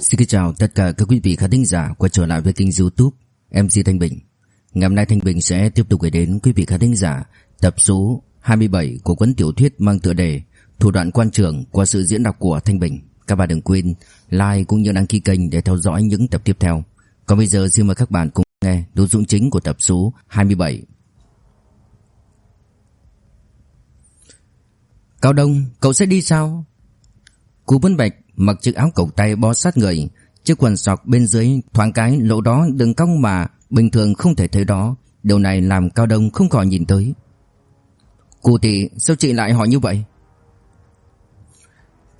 Xin chào tất cả các quý vị khán thính giả quay trở lại với kênh youtube MC Thanh Bình. Ngày hôm nay Thanh Bình sẽ tiếp tục gửi đến quý vị khán thính giả tập số 27 của cuốn tiểu thuyết mang tựa đề Thủ đoạn quan trường qua sự diễn đọc của Thanh Bình. Các bạn đừng quên like cũng như đăng ký kênh để theo dõi những tập tiếp theo. Còn bây giờ xin mời các bạn cùng nghe nội dung chính của tập số 27 Cao Đông, cậu sẽ đi sao? Cú Vân Bạch mặc chiếc áo cộc tay bó sát người, chiếc quần sọc bên dưới thoáng cái lỗ đó đường cong mà bình thường không thể thấy đó, điều này làm Cao Đông không khỏi nhìn tới. Cụ tỷ, sao chị lại hỏi như vậy?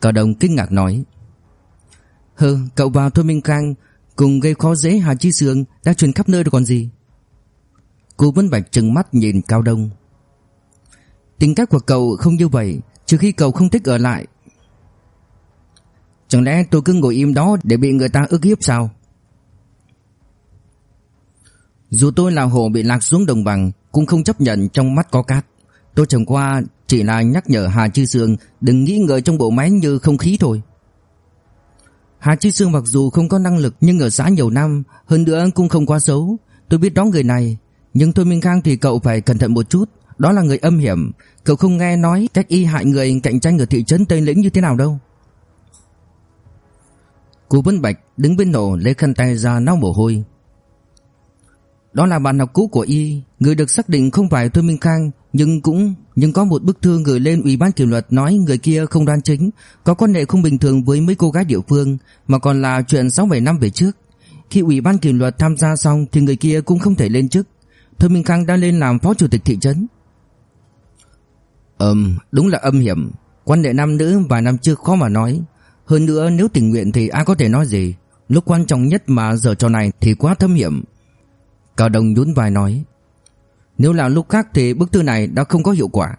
Cao Đông kinh ngạc nói. Hừ, cậu vào Thôi Minh Khang cùng gây khó dễ Hà Chi Sương đã truyền khắp nơi rồi còn gì? Cụ Vân Bạch trừng mắt nhìn Cao Đông. Tính cách của cậu không như vậy, trừ khi cậu không thích ở lại Chẳng lẽ tôi cứ ngồi im đó để bị người ta ức hiếp sao? Dù tôi là hồ bị lạc xuống đồng bằng cũng không chấp nhận trong mắt có cát. Tôi chẳng qua chỉ là nhắc nhở Hà Chư Sương đừng nghĩ ngợi trong bộ máy như không khí thôi. Hà Chư Sương mặc dù không có năng lực nhưng ở xã nhiều năm, hơn nữa cũng không quá xấu. Tôi biết đó người này, nhưng Thôi Minh Khang thì cậu phải cẩn thận một chút. Đó là người âm hiểm, cậu không nghe nói cách y hại người cạnh tranh ở thị trấn Tây Lĩnh như thế nào đâu. Cô Vân Bạch đứng bên nổ lấy khăn tay ra lau mồ hôi. Đó là bạn học cũ của y, người được xác định không phải Thôi Minh Khang, nhưng cũng nhưng có một bức thư gửi lên ủy ban kỷ luật nói người kia không đoan chính, có quan hệ không bình thường với mấy cô gái địa phương, mà còn là chuyện 6 7 năm về trước. Khi ủy ban kỷ luật tham gia xong thì người kia cũng không thể lên chức. Thôi Minh Khang đã lên làm phó chủ tịch thị trấn. Ừm, đúng là âm hiểm, quan hệ nam nữ vài năm trước khó mà nói, hơn nữa, nếu tình nguyện thì ai có thể nói gì? Lúc quan trọng nhất mà giờ trò này thì quá thâm hiểm. Cao Đông nhún vai nói, Nếu là lúc khác thì bức thư này đã không có hiệu quả.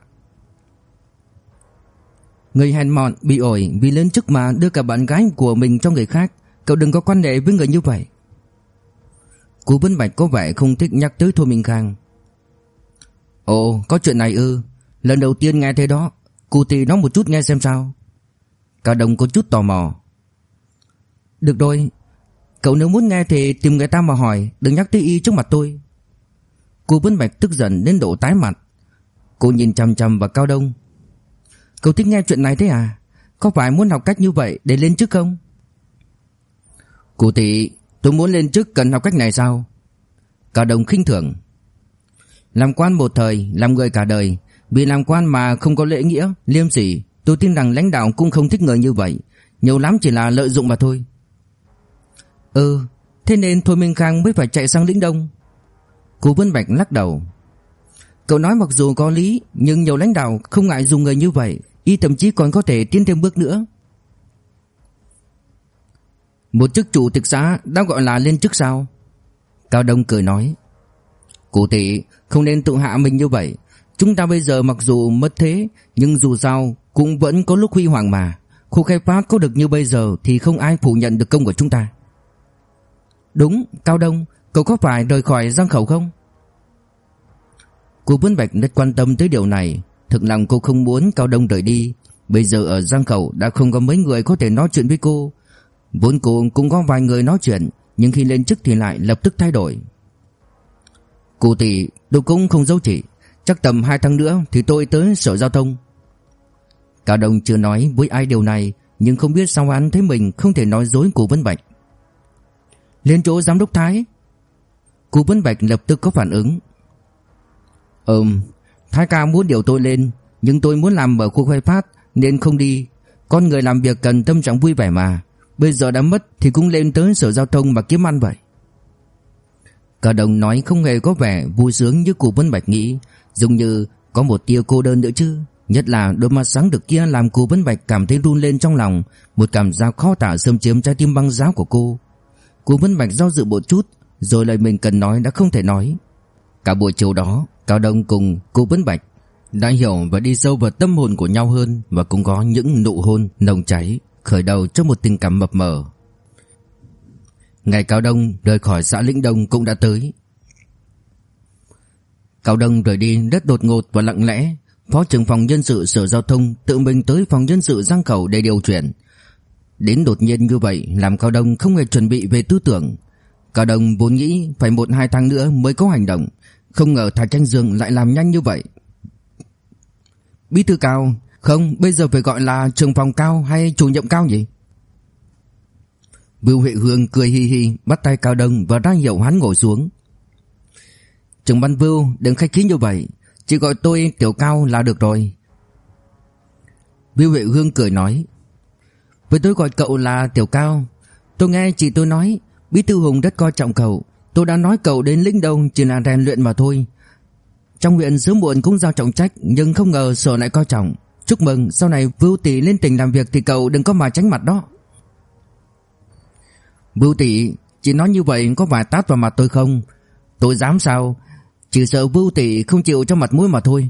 Người hèn mọn bị ổi vì lớn chức mà đưa cả bạn gái của mình cho người khác. Cậu đừng có quan hệ với người như vậy. Cú Vân Bạch có vẻ không thích nhắc tới Thôi Minh Khang. Ồ, có chuyện này ư? Lần đầu tiên nghe thế đó. Cụ thì nói một chút nghe xem sao. Cao Đông có chút tò mò. Được rồi, Cậu nếu muốn nghe thì tìm người ta mà hỏi, Đừng nhắc tới y trước mặt tôi. Cô Vân Bạch tức giận đến độ tái mặt. Cô nhìn chằm chằm vào Cao Đông. Cậu thích nghe chuyện này thế à? Có phải muốn học cách như vậy để lên chức không? Cụ tỷ Tôi muốn lên chức cần học cách này sao? Cao Đông khinh thường. Làm quan một thời, Làm người cả đời. Vì làm quan mà không có lễ nghĩa, Liêm sỉ. Tôi tin rằng lãnh đạo cũng không thích người như vậy. Nhiều lắm chỉ là lợi dụng mà thôi. Ừ Thế nên Thôi Minh Khang mới phải chạy sang lĩnh đông. Cô Vân Bạch lắc đầu. Cậu nói mặc dù có lý, Nhưng nhiều lãnh đạo không ngại dùng người như vậy. Y thậm chí còn có thể tiến thêm bước nữa. Một chức chủ tịch xã đã gọi là lên chức sao? Cao Đông cười nói. Cụ tỷ, không nên tự hạ mình như vậy. Chúng ta bây giờ mặc dù mất thế, Nhưng dù sao cũng vẫn có lúc huy hoàng mà. Khu khai phát có được như bây giờ Thì không ai phủ nhận được công của chúng ta. Đúng, Cao Đông, Cậu có phải rời khỏi Giang Khẩu không? Cô Vân Bạch rất quan tâm tới điều này. Thực lòng cô không muốn Cao Đông rời đi. Bây giờ ở Giang Khẩu đã không có mấy người có thể nói chuyện với cô. Vốn cô cũng có vài người nói chuyện, Nhưng khi lên chức thì lại lập tức thay đổi. Cô tỷ tôi cũng không giấu chị. Chắc tầm 2 tháng nữa thì tôi tới sở giao thông. Cao Đông chưa nói với ai điều này, Nhưng không biết sao hắn thấy mình không thể nói dối cụ Vân Bạch. Lên chỗ giám đốc Thái. Cụ Vân Bạch lập tức có phản ứng. Ừm, Thái ca muốn điều tôi lên, Nhưng tôi muốn làm ở khu khai phát, Nên không đi. Con người làm việc cần tâm trạng vui vẻ mà. Bây giờ đã mất thì cũng lên tới sở giao thông mà kiếm ăn vậy. Cả đồng nói không hề có vẻ vui sướng như cụ Vân Bạch nghĩ. Dường như có một tia cô đơn nữa chứ. Nhất là đôi mắt sáng được kia làm cô Vân Bạch cảm thấy run lên trong lòng, Một cảm giác khó tả xâm chiếm trái tim băng giá của cô. Cô Vân Bạch do dự một chút, Rồi lời mình cần nói đã không thể nói. Cả buổi chiều đó, Cao Đông cùng cô Vân Bạch Đã hiểu và đi sâu vào tâm hồn của nhau hơn Và cũng có những nụ hôn nồng cháy, Khởi đầu cho một tình cảm mập mờ. Ngày Cao Đông rời khỏi xã Lĩnh Đông cũng đã tới. Cao Đông rời đi rất đột ngột và lặng lẽ Phó trưởng phòng nhân sự Sở Giao thông tự mình tới phòng nhân sự Giang Khẩu để điều chuyển. Đến đột nhiên như vậy làm Cao Đông không hề chuẩn bị về tư tưởng. Cao Đông vốn nghĩ phải một hai tháng nữa mới có hành động, không ngờ thạch Tranh Dương lại làm nhanh như vậy. Bí thư Cao, không, bây giờ phải gọi là trưởng phòng Cao hay chủ nhiệm Cao nhỉ? Bưu Huệ Hương cười hi hi bắt tay Cao Đông và ra hiệu hắn ngồi xuống. Trưởng ban Vưu đừng khách khí như vậy, chỉ gọi tôi Tiểu Cao là được rồi. Viu Huệ Hương cười nói. Với tôi gọi cậu là Tiểu Cao, tôi nghe chị tôi nói Bí thư Hùng rất coi trọng cậu, tôi đã nói cậu đến lĩnh đông chỉ là rèn luyện mà thôi. Trong huyện sớm muộn cũng giao trọng trách nhưng không ngờ sở lại coi trọng. Chúc mừng, sau này Vưu tỷ lên tỉnh làm việc thì cậu đừng có mà tránh mặt đó. Bưu tỷ chị nói như vậy có vài tát vào mặt tôi không Tôi dám sao chỉ sợ vưu tỷ không chịu cho mặt mũi mà thôi.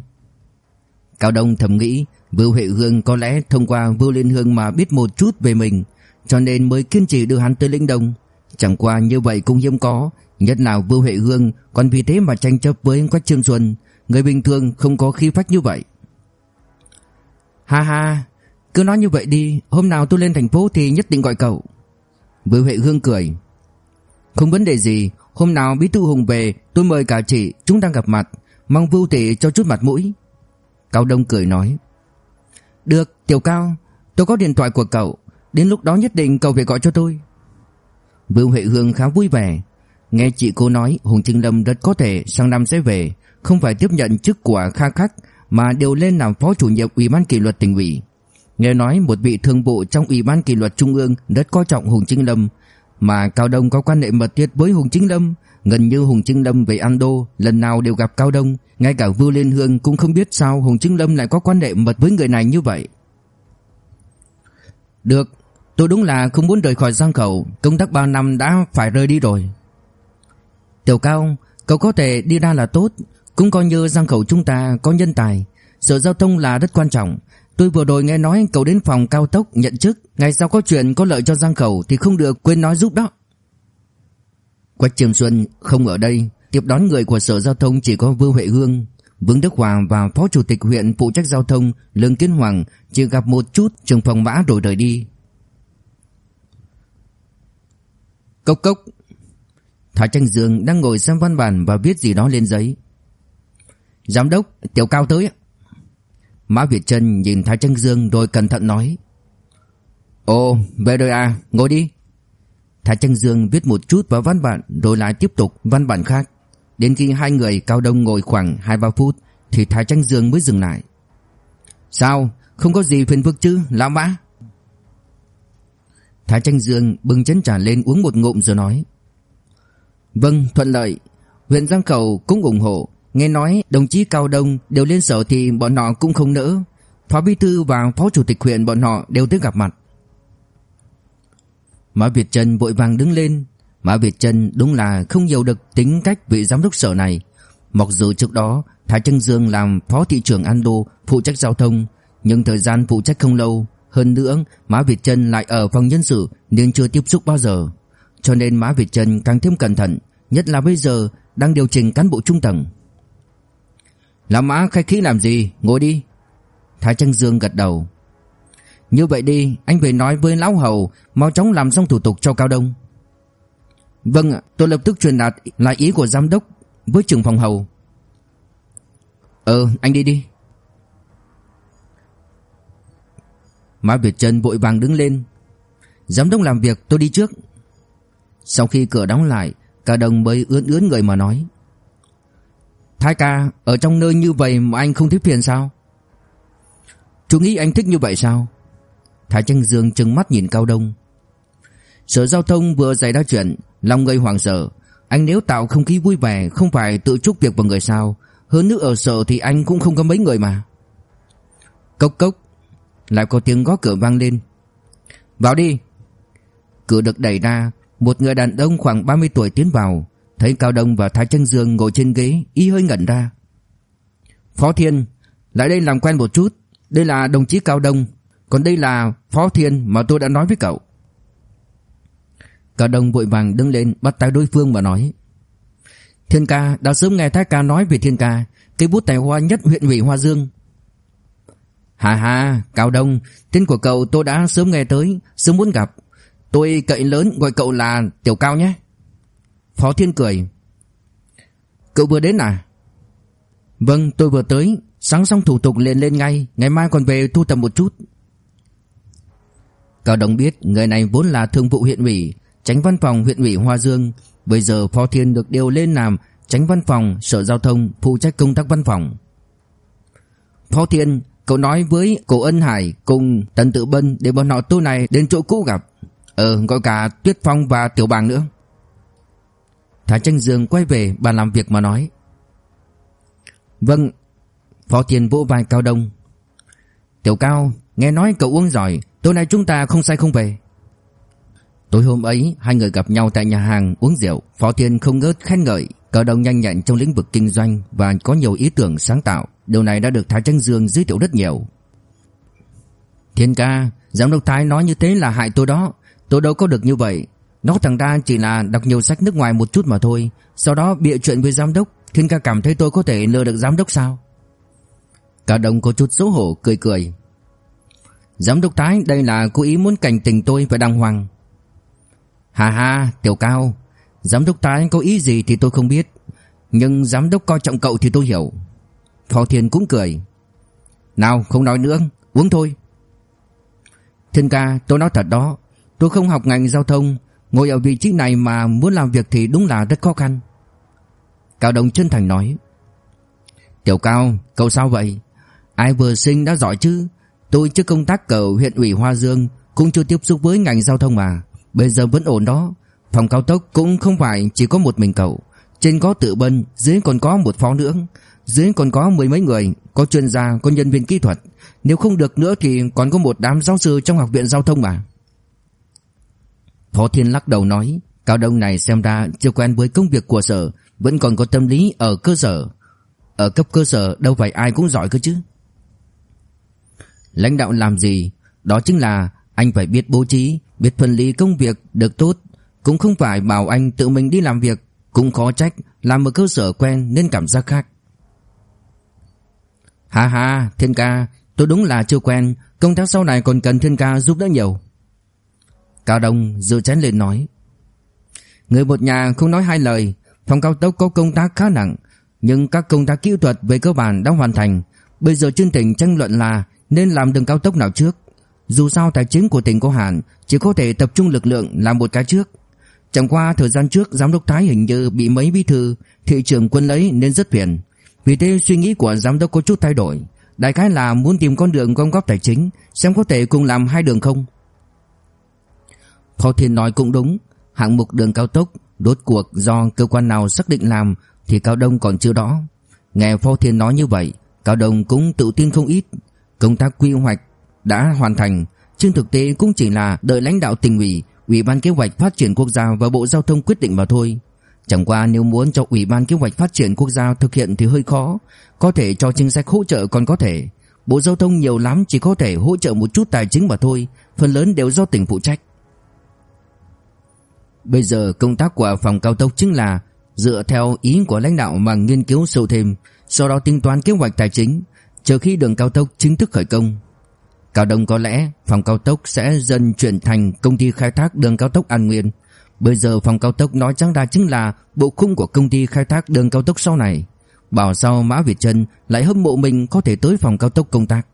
Cao Đông thầm nghĩ, Vưu Huệ Hương có lẽ thông qua Vưu Liên Hương mà biết một chút về mình, Cho nên mới kiên trì đưa hắn tới lĩnh đông. Chẳng qua như vậy cũng hiếm có, Nhất là Vưu Huệ Hương Còn vì thế mà tranh chấp với Quách Trương Xuân, Người bình thường không có khí phách như vậy. Ha ha, Cứ nói như vậy đi, Hôm nào tôi lên thành phố thì nhất định gọi cậu. Vưu Huệ Hương cười. Không vấn đề gì Hôm nào Bí Thư Hùng về tôi mời cả chị Chúng ta gặp mặt. Mong Vưu Tỷ cho chút mặt mũi. Cao Đông cười nói. Được Tiểu Cao Tôi có điện thoại của cậu. Đến lúc đó nhất định cậu phải gọi cho tôi. Vưu Huệ Hương khá vui vẻ. Nghe chị cô nói Hùng Trinh Lâm rất có thể sang năm sẽ về Không phải tiếp nhận chức của Kha Khắc Mà đều lên làm phó chủ nhiệm Ủy ban kỷ luật tỉnh ủy. Nghe nói một vị thường vụ trong Ủy ban kỷ luật Trung ương rất coi trọng Hùng Trinh Lâm, mà Cao Đông có quan hệ mật thiết với Hùng Chính Lâm, gần như Hùng Chính Lâm về Ando lần nào đều gặp Cao Đông, ngay cả Vưu Liên Hương cũng không biết sao Hùng Chính Lâm lại có quan hệ mật với người này như vậy. Được, tôi đúng là không muốn rời khỏi Giang Khẩu, công tác 3 năm đã phải rời đi rồi. Tiểu Cao, cậu có thể đi ra là tốt, cũng coi như Giang Khẩu chúng ta có nhân tài, sở giao thông là rất quan trọng, Tôi vừa rồi nghe nói cậu đến phòng cao tốc nhận chức. Ngày sau có chuyện có lợi cho Giang Khẩu Thì không được quên nói giúp đó. Quách Trường Xuân không ở đây. Tiếp đón người của Sở Giao thông chỉ có vương Huệ Hương, Vương Đức Hòa và Phó Chủ tịch huyện phụ trách giao thông Lương Kiến Hoàng chỉ gặp một chút trường phòng mã rồi rời đi. Cốc cốc. Thái Tranh Dương đang ngồi xem văn bản và viết gì đó lên giấy. Giám đốc, Tiểu Cao tới Mã Việt Trân nhìn Thái Trân Dương rồi cẩn thận nói. Ồ về rồi à ngồi đi. Thái Trân Dương viết một chút vào văn bản, Rồi lại tiếp tục văn bản khác. Đến khi hai người cao đông ngồi khoảng 2-3 phút, Thì Thái Trân Dương mới dừng lại. Sao, không có gì phiền phức chứ, Lão Mã Thái Tranh Dương bưng chén trà lên uống một ngụm rồi nói. Vâng thuận lợi. Huyện Giang Khẩu cũng ủng hộ. Nghe nói đồng chí Cao Đông đều lên sở thì bọn họ cũng không nỡ. Phó Bí Thư và Phó Chủ tịch huyện bọn họ đều tới gặp mặt. Mã Việt Trần vội vàng đứng lên. Mã Việt Trần đúng là không hiểu được tính cách vị giám đốc sở này. Mặc dù trước đó, Thái Trân Dương làm phó thị trưởng an đô, phụ trách giao thông, Nhưng thời gian phụ trách không lâu. Hơn nữa, Mã Việt Trần lại ở phòng nhân sự nên chưa tiếp xúc bao giờ. Cho nên Mã Việt Trần càng thêm cẩn thận, Nhất là bây giờ đang điều chỉnh cán bộ trung tầng. Lão Mã khách khí làm gì? Ngồi đi. Thái Trăng Dương gật đầu. Như vậy đi, anh về nói với Lão Hầu, Mau chóng làm xong thủ tục cho Cao Đông. Vâng ạ, tôi lập tức truyền đạt lại ý của giám đốc Với trưởng phòng hầu. Ờ anh đi đi. Mã Việt Trân vội vàng đứng lên. Giám đốc làm việc, tôi đi trước. Sau khi cửa đóng lại, cao đông mới ướn ướn người mà nói. Thái ca, Ở trong nơi như vậy mà anh không thấy phiền sao? Chú nghĩ anh thích như vậy sao? Thái Tranh Dương trừng mắt nhìn Cao Đông. Sở giao thông vừa xảy ra chuyện, Lòng gây hoảng sợ. Anh nếu tạo không khí vui vẻ, Không phải tự chúc việc vào người sao? Hơn nữa ở sở thì anh cũng không có mấy người mà. Cốc cốc, Lại có tiếng gõ cửa vang lên. Vào đi. Cửa được đẩy ra, Một người đàn ông khoảng 30 tuổi tiến vào. Thấy Cao Đông và Thái Trân Dương ngồi trên ghế Y hơi ngẩn ra. Phó Thiên Lại đây làm quen một chút. Đây là đồng chí Cao Đông. Còn đây là Phó Thiên mà tôi đã nói với cậu. Cao Đông vội vàng đứng lên Bắt tay đối phương và nói. Thiên ca đã sớm nghe Thái ca nói về Thiên ca Cây bút tài hoa nhất huyện ủy Hoa Dương. Hà hà, Cao Đông, tên của cậu tôi đã sớm nghe tới, sớm muốn gặp. Tôi cậy lớn gọi cậu là Tiểu Cao nhé. Phó Thiên cười. Cậu vừa đến à? Vâng, tôi vừa tới, sáng xong thủ tục liền lên ngay, ngày mai còn về thu tập một chút. Cao Đồng biết người này vốn là thương vụ huyện ủy, tránh văn phòng huyện ủy Hoa Dương, bây giờ Phó Thiên được điều lên làm tránh văn phòng sở giao thông phụ trách công tác văn phòng. Phó Thiên, cậu nói với cổ Ân Hải cùng Tần Tự Bân để bọn họ tối này đến chỗ cũ gặp. Ờ, gọi cả Tuyết Phong và Tiểu Bàng nữa. Thái Tranh Dương quay về bàn làm việc mà nói. Vâng, Phó Thiên vỗ vai Cao Đông. Tiểu Cao, nghe nói cậu uống giỏi, tối nay chúng ta không say không về. Tối hôm ấy, hai người gặp nhau tại nhà hàng uống rượu, Phó Thiên không ngớt khen ngợi, Cao Đông nhanh nhẹn trong lĩnh vực kinh doanh và có nhiều ý tưởng sáng tạo, điều này đã được Thái Tranh Dương giới thiệu rất nhiều. Thiên ca, giám đốc Thái nói như thế là hại tôi đó, tôi đâu có được như vậy, nó thằng ta chỉ là đọc nhiều sách nước ngoài một chút mà thôi. Sau đó bịa chuyện với giám đốc Thiên ca cảm thấy tôi có thể lừa được giám đốc sao? Cả đồng có chút xấu hổ, cười cười. Giám đốc Thái, đây là cố ý muốn cảnh tình tôi và đàng hoàng. Hà hà tiểu cao. Giám đốc Thái có ý gì thì tôi không biết. Nhưng giám đốc coi trọng cậu thì tôi hiểu. Phó Thiên cũng cười. Nào, không nói nữa. Uống thôi. Thiên ca, tôi nói thật đó. Tôi không học ngành giao thông Ngồi ở vị trí này mà muốn làm việc thì đúng là rất khó khăn. Cao đồng chân thành nói Tiểu Cao, cậu sao vậy? Ai vừa sinh đã giỏi chứ? Tôi trước công tác ở huyện ủy Hoa Dương Cũng chưa tiếp xúc với ngành giao thông mà. Bây giờ vẫn ổn đó. Phòng cao tốc cũng không phải chỉ có một mình cậu. Trên có tự bân Dưới còn có một phó nữa Dưới còn có mười mấy người Có chuyên gia, có nhân viên kỹ thuật. Nếu không được nữa thì còn có một đám giáo sư trong học viện giao thông mà. Phó Thiên lắc đầu nói, Cao Đông này xem ra chưa quen với công việc của sở, Vẫn còn có tâm lý ở cơ sở. Ở cấp cơ sở, đâu phải ai cũng giỏi cơ chứ. Lãnh đạo làm gì? Đó chính là anh phải biết bố trí, Biết phân lý công việc được tốt, Cũng không phải bảo anh tự mình đi làm việc, Cũng khó trách Làm ở cơ sở quen nên cảm giác khác. Ha ha, Thiên ca, Tôi đúng là chưa quen, Công tác sau này còn cần Thiên ca giúp đỡ nhiều. Cao Đông dự chén lên nói. Người một nhà không nói hai lời, Phòng cao tốc có công tác khá nặng, Nhưng các công tác kỹ thuật về cơ bản đã hoàn thành. Bây giờ chương trình tranh luận là Nên làm đường cao tốc nào trước? Dù sao tài chính của tỉnh có hạn, Chỉ có thể tập trung lực lượng làm một cái trước. Chẳng qua thời gian trước Giám đốc Thái hình như bị mấy bí thư, Thị trường quân lấy nên rất phiền. Vì thế suy nghĩ của giám đốc có chút thay đổi. Đại khái là muốn tìm con đường gom góp tài chính, Xem có thể cùng làm hai đường không? Phó Thiên nói cũng đúng. Hạng mục đường cao tốc Đốt cuộc do cơ quan nào xác định làm Thì Cao Đông còn chưa rõ. Nghe Phó Thiên nói như vậy, Cao Đông cũng tự tin không ít. Công tác quy hoạch đã hoàn thành, Trên thực tế cũng chỉ là đợi lãnh đạo tỉnh ủy Ủy ban kế hoạch phát triển quốc gia và Bộ Giao thông quyết định mà thôi. Chẳng qua nếu muốn cho Ủy ban kế hoạch phát triển quốc gia thực hiện thì hơi khó. Có thể cho chính sách hỗ trợ còn có thể. Bộ Giao thông nhiều lắm chỉ có thể hỗ trợ một chút tài chính mà thôi, Phần lớn đều do tỉnh phụ trách. Bây giờ công tác của phòng cao tốc chính là dựa theo ý của lãnh đạo mà nghiên cứu sâu thêm, sau đó tính toán kế hoạch tài chính, chờ khi đường cao tốc chính thức khởi công. Cao Đông có lẽ phòng cao tốc sẽ dần chuyển thành công ty khai thác đường cao tốc An Nguyên. Bây giờ phòng cao tốc nói trắng ra chính là bộ khung của công ty khai thác đường cao tốc sau này. Bảo sao Mã Việt Trân lại hâm mộ mình có thể tới phòng cao tốc công tác.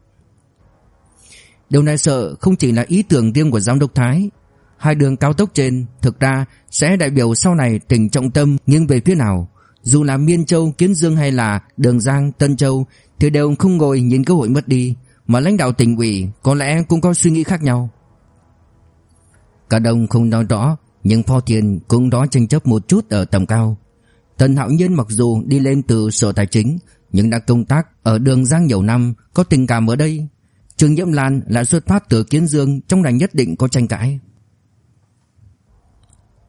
Điều này sợ không chỉ là ý tưởng riêng của giám đốc Thái Hai đường cao tốc trên thực ra sẽ đại biểu sau này tỉnh trọng tâm nhưng về phía nào. Dù là Miên Châu, Kiến Dương hay là Đường Giang, Tân Châu thì đều không ngồi nhìn cơ hội mất đi. Mà lãnh đạo tỉnh ủy có lẽ cũng có suy nghĩ khác nhau. Cả đồng không nói rõ nhưng Phó Thiền cũng đó tranh chấp một chút ở tầm cao. Tần Hạo Nhiên mặc dù đi lên từ sở tài chính nhưng đã công tác ở đường Giang nhiều năm có tình cảm ở đây. trương Nhiễm Lan lại xuất phát từ Kiến Dương trong này nhất định có tranh cãi.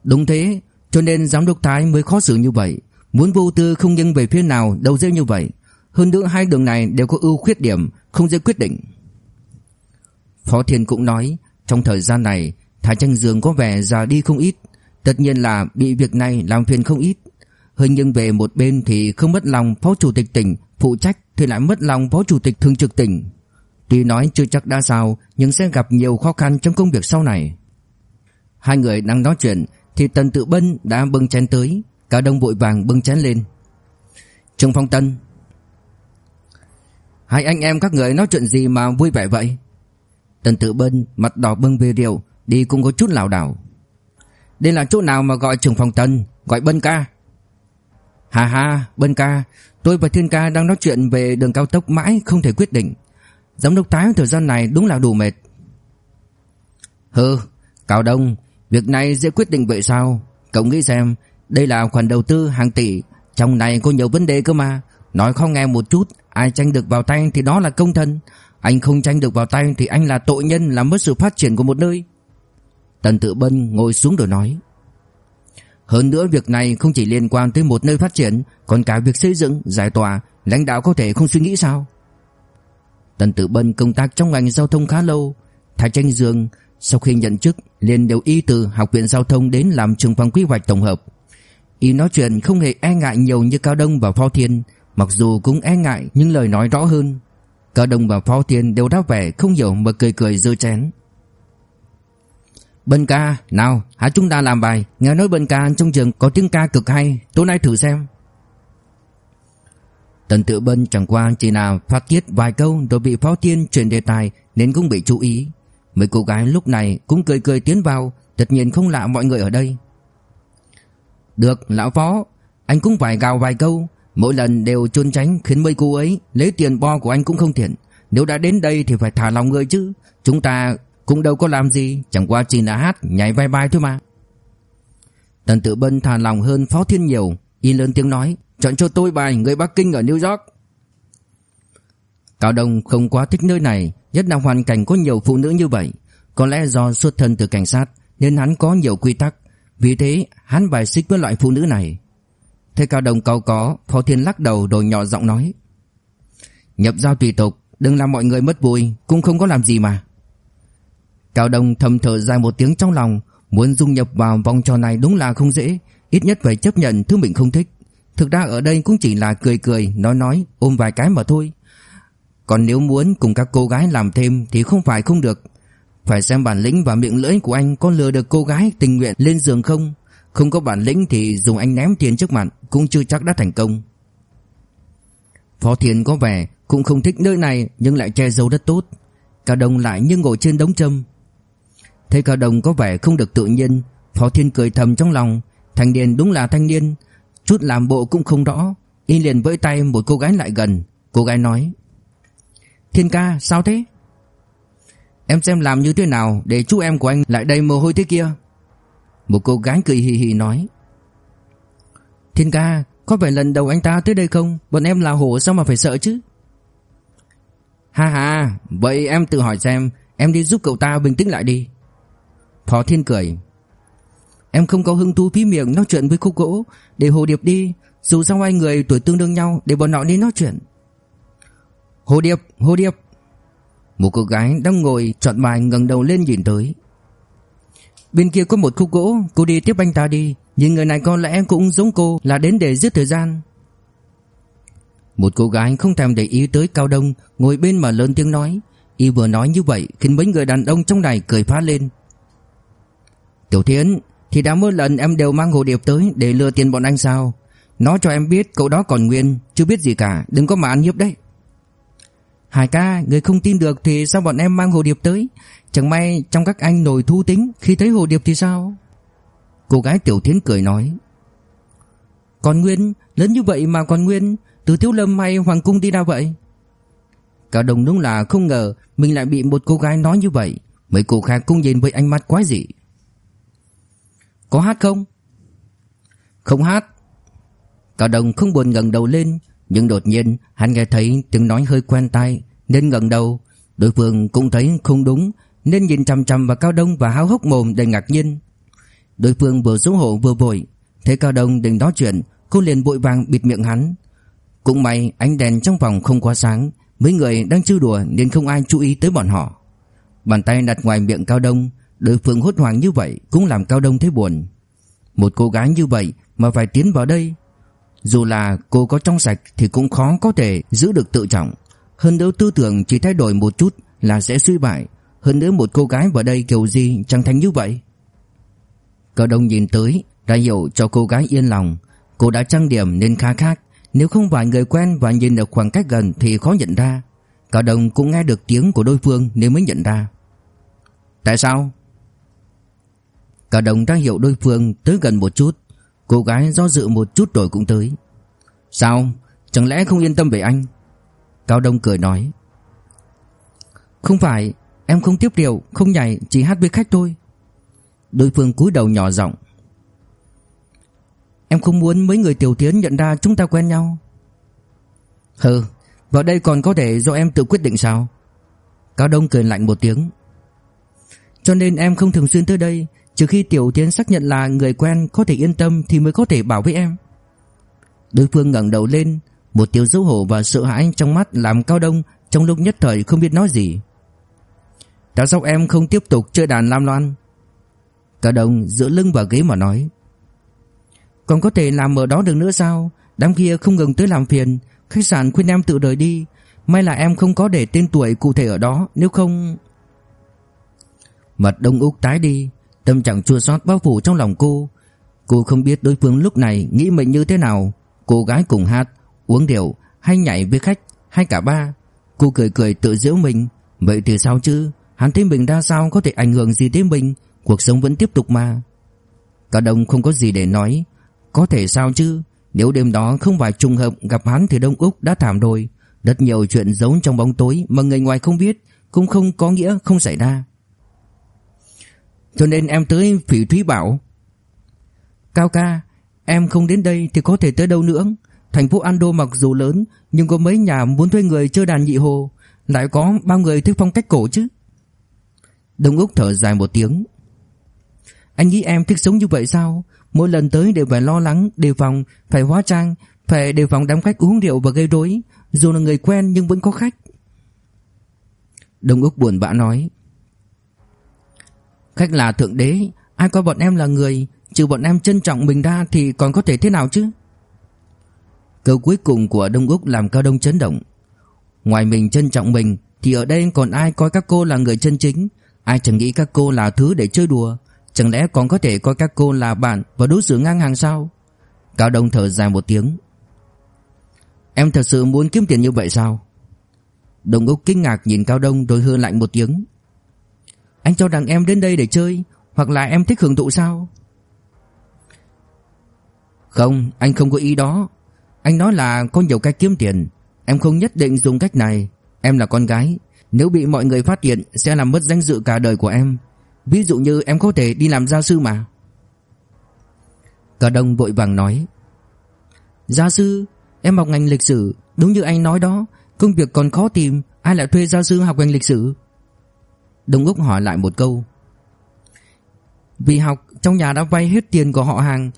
Đúng thế, cho nên giám đốc Thái mới khó xử như vậy. Muốn vô tư không nghiêng về phía nào đâu dễ như vậy. Hơn nữa hai đường này đều có ưu khuyết điểm, không dễ quyết định. Phó Thiên cũng nói, trong thời gian này, Thái Tranh Dương có vẻ già đi không ít. Tất nhiên là bị việc này làm phiền không ít. Hơi nhưng về một bên thì không mất lòng Phó Chủ tịch tỉnh phụ trách thì lại mất lòng Phó Chủ tịch Thường trực tỉnh. Tuy nói chưa chắc đã sao Nhưng sẽ gặp nhiều khó khăn trong công việc sau này Hai người đang nói chuyện thì Tần Tự Bân đã bưng chén tới Cao Đông vội vàng bưng chén lên. Trương Phong Tân, Hai anh em các người nói chuyện gì mà vui vẻ vậy? Tần Tự Bân mặt đỏ bưng về rượu Đi cũng có chút lảo đảo. Đây là chỗ nào mà gọi Trương Phong Tân, Gọi Bân ca? Hà hà Bân ca, Tôi và Thiên ca đang nói chuyện về đường cao tốc mãi không thể quyết định. Giám đốc tái thời gian này đúng là đủ mệt. Hừ, Cao Đông Việc này dễ quyết định vậy sao? Cậu nghĩ xem Đây là khoản đầu tư hàng tỷ. Trong này có nhiều vấn đề cơ mà. Nói không nghe một chút Ai tranh được vào tay thì đó là công thân Anh không tranh được vào tay thì anh là tội nhân Làm mất sự phát triển của một nơi. Tần Tự Bân ngồi xuống rồi nói. Hơn nữa việc này không chỉ liên quan tới một nơi phát triển Còn cả việc xây dựng, giải tỏa. Lãnh đạo có thể không suy nghĩ sao? Tần tự Bân công tác trong ngành giao thông khá lâu. Thái Tranh Dương sau khi nhận chức liền đều y từ học viện giao thông đến làm trường phòng quy hoạch tổng hợp. Y nói chuyện không hề e ngại nhiều như Cao Đông và Phó Thiên, mặc dù cũng e ngại nhưng lời nói rõ hơn. Cao Đông và Phó Thiên đều đáp vẻ không hiểu mà cười cười dơ chén. Bân ca, nào, hãy chúng ta làm bài, nghe nói bân ca trong trường có tiếng ca cực hay, tối nay thử xem. Tần Tự Bân chẳng qua chỉ là phát tiết vài câu rồi bị Phó Thiên chuyển đề tài nên cũng bị chú ý. Mấy cô gái lúc này cũng cười cười tiến vào, Tất nhiên không lạ mọi người ở đây. Được, lão phó Anh cũng phải gào vài câu. Mỗi lần đều trôn tránh khiến mấy cô ấy Lấy tiền bo của anh cũng không thiện Nếu đã đến đây thì phải thả lòng người chứ. Chúng ta cũng đâu có làm gì, Chẳng qua chỉ là hát, nhảy vai vai thôi mà. Tần tự bân thả lòng hơn phó thiên nhiều, Y lớn tiếng nói, Chọn cho tôi bài người Bắc Kinh ở New York. Cao Đông không quá thích nơi này, Nhất là hoàn cảnh có nhiều phụ nữ như vậy. Có lẽ do xuất thân từ cảnh sát, Nên hắn có nhiều quy tắc. Vì thế, hắn bài xích với loại phụ nữ này. Thế cao đồng cao có, Phó Thiên lắc đầu rồi nhỏ giọng nói. Nhập giao tùy tục, Đừng làm mọi người mất vui, Cũng không có làm gì mà. Cao Đông thầm thở dài một tiếng trong lòng. Muốn dung nhập vào vòng trò này đúng là không dễ, Ít nhất phải chấp nhận thứ mình không thích. Thực ra ở đây cũng chỉ là cười cười, Nói nói, ôm vài cái mà thôi còn nếu muốn cùng các cô gái làm thêm Thì không phải không được. Phải xem bản lĩnh và miệng lưỡi của anh Có lừa được cô gái tình nguyện lên giường không. Không có bản lĩnh thì dùng anh ném tiền trước mặt Cũng chưa chắc đã thành công. Phó thiên có vẻ Cũng không thích nơi này Nhưng lại che giấu rất tốt. Cả đồng lại như ngồi trên đống châm. Thấy cả đồng có vẻ không được tự nhiên, Phó Thiên cười thầm trong lòng. Thanh niên đúng là thanh niên, Chút làm bộ cũng không rõ. Y liền với tay một cô gái lại gần. Cô gái nói Thiên ca, sao thế? Em xem làm như thế nào Để chú em của anh lại đầy mồ hôi thế kia? Một cô gái cười hì hì nói. Thiên ca, Có phải lần đầu anh ta tới đây không? Bọn em là hổ sao mà phải sợ chứ? Ha ha, Vậy em tự hỏi xem, Em đi giúp cậu ta bình tĩnh lại đi. Phó Thiên cười. Em không có hứng thú phí miệng nói chuyện với khúc gỗ. Để Hồ Điệp đi, Dù sao hai người tuổi tương đương nhau, Để bọn họ đi nói chuyện. Hồ Điệp, Hồ Điệp. Một cô gái đang ngồi chọn bài ngẩng đầu lên nhìn tới. Bên kia có một khúc gỗ, cô đi tiếp anh ta đi, nhưng người này có lẽ cũng giống cô là đến để giết thời gian. Một cô gái không thèm để ý tới Cao Đông, ngồi bên mà lớn tiếng nói, y vừa nói như vậy khiến mấy người đàn ông trong này cười phá lên. Tiểu Thiến, thì đã mỗi lần em đều mang hồ điệp tới để lừa tiền bọn anh sao? Nói cho em biết cậu đó còn nguyên, chưa biết gì cả, đừng có mà ăn hiếp đấy. Hải ca, người không tin được thì sao bọn em mang hồ điệp tới? Chẳng may trong các anh nổi thu tính khi thấy hồ điệp thì sao? Cô gái Tiểu Thiến cười nói. Còn Nguyên, lớn như vậy mà còn Nguyên, từ Thiếu Lâm hay Hoàng Cung đi đâu vậy? Cả đồng đúng là không ngờ mình lại bị một cô gái nói như vậy. Mấy cô khác cũng nhìn với ánh mắt quái dị. Có hát không? Không hát. Cả đồng không buồn ngẩng đầu lên, nhưng đột nhiên, hắn nghe thấy tiếng nói hơi quen tai, Nên ngẩng đầu. Đối phương cũng thấy không đúng, Nên nhìn chằm chằm vào Cao Đông và háo hốc mồm đầy ngạc nhiên. Đối phương vừa xấu hổ vừa vội, Thấy Cao Đông định nói chuyện, Cô liền vội vàng bịt miệng hắn. Cũng may, ánh đèn trong phòng không quá sáng, Mấy người đang chơi đùa nên không ai chú ý tới bọn họ. Bàn tay đặt ngoài miệng Cao Đông, Đối phương hốt hoảng như vậy Cũng làm Cao Đông thấy buồn. Một cô gái như vậy mà phải tiến vào đây dù là cô có trong sạch thì cũng khó có thể giữ được tự trọng. Hơn nữa tư tưởng chỉ thay đổi một chút là sẽ suy bại. Hơn nữa một cô gái vào đây kiểu gì chẳng thành như vậy. Cao Đông nhìn tới Đã hiểu cho cô gái yên lòng. Cô đã trang điểm nên khá khác. Nếu không phải người quen và nhìn được khoảng cách gần Thì khó nhận ra. Cao Đông cũng nghe được tiếng của đối phương nên mới nhận ra. Tại sao? Cao Đông đã hiểu đối phương tới gần một chút. Cô gái do dự một chút rồi cũng tới. Sao? Chẳng lẽ không yên tâm về anh? Cao Đông cười nói. Không phải Em không tiếp điều, không nhảy Chỉ hát với khách thôi. Đối phương cúi đầu nhỏ giọng. Em không muốn mấy người tiểu tiến nhận ra chúng ta quen nhau. Hừ Vào đây còn có thể do em tự quyết định sao? Cao Đông cười lạnh một tiếng. Cho nên em không thường xuyên tới đây Trừ khi tiểu tiến xác nhận là người quen Có thể yên tâm thì mới có thể bảo với em. Đối phương ngẩng đầu lên, Một tiếng dấu hổ và sợ hãi trong mắt Làm Cao Đông trong lúc nhất thời không biết nói gì. Đã sao em không tiếp tục chơi đàn lam loan. Cao Đông dựa lưng vào ghế mà nói, Còn có thể làm ở đó được nữa sao? Đám kia không ngừng tới làm phiền. Khách sạn khuyên em tự rời đi. May là em không có để tên tuổi cụ thể ở đó, Nếu không Mặt Đông Úc tái đi. Tâm trạng chua xót bao phủ trong lòng cô. Cô không biết đối phương lúc này nghĩ mình như thế nào. Cô gái cùng hát, Uống rượu, hay nhảy với khách, Hay cả ba. Cô cười cười tự giễu mình. Vậy thì sao chứ? Hắn thấy mình ra sao có thể ảnh hưởng gì tới mình? Cuộc sống vẫn tiếp tục mà. Cả đông không có gì để nói. Có thể sao chứ? Nếu đêm đó không phải trùng hợp gặp hắn Thì Đông Úc đã thảm rồi. Rất nhiều chuyện giấu trong bóng tối Mà người ngoài không biết, Cũng không có nghĩa không xảy ra. Cho nên em tới Phỉ Thúy Bảo Cao ca Em không đến đây thì có thể tới đâu nữa. Thành phố Ando mặc dù lớn Nhưng có mấy nhà muốn thuê người chơi đàn nhị hồ Lại có bao người thích phong cách cổ chứ. Đông Úc thở dài một tiếng Anh nghĩ em thích sống như vậy sao? Mỗi lần tới đều phải lo lắng Đề phòng, phải hóa trang Phải đề phòng đám khách uống rượu và gây rối. Dù là người quen nhưng vẫn có khách. Đông Úc buồn bã nói Khách là thượng đế, Ai coi bọn em là người, Trừ bọn em trân trọng mình ra Thì còn có thể thế nào chứ? Câu cuối cùng của Đông Úc làm Cao Đông chấn động. Ngoài mình trân trọng mình, Thì ở đây còn ai coi các cô là người chân chính? Ai chẳng nghĩ các cô là thứ để chơi đùa? Chẳng lẽ còn có thể coi các cô là bạn Và đối xử ngang hàng sao? Cao Đông thở dài một tiếng. Em thật sự muốn kiếm tiền như vậy sao? Đồng Úc kinh ngạc nhìn Cao Đông rồi hư lạnh một tiếng. Anh cho rằng em đến đây để chơi, Hoặc là em thích hưởng thụ sao? Không, anh không có ý đó. Anh nói là có nhiều cách kiếm tiền. Em không nhất định dùng cách này. Em là con gái. Nếu bị mọi người phát hiện, Sẽ làm mất danh dự cả đời của em. Ví dụ như em có thể đi làm gia sư mà. Cả đông vội vàng nói, Gia sư, Em học ngành lịch sử. Đúng như anh nói đó, Công việc còn khó tìm. Ai lại thuê gia sư học ngành lịch sử? Đông Úc hỏi lại một câu. Vì học, trong nhà đã vay hết tiền của họ hàng.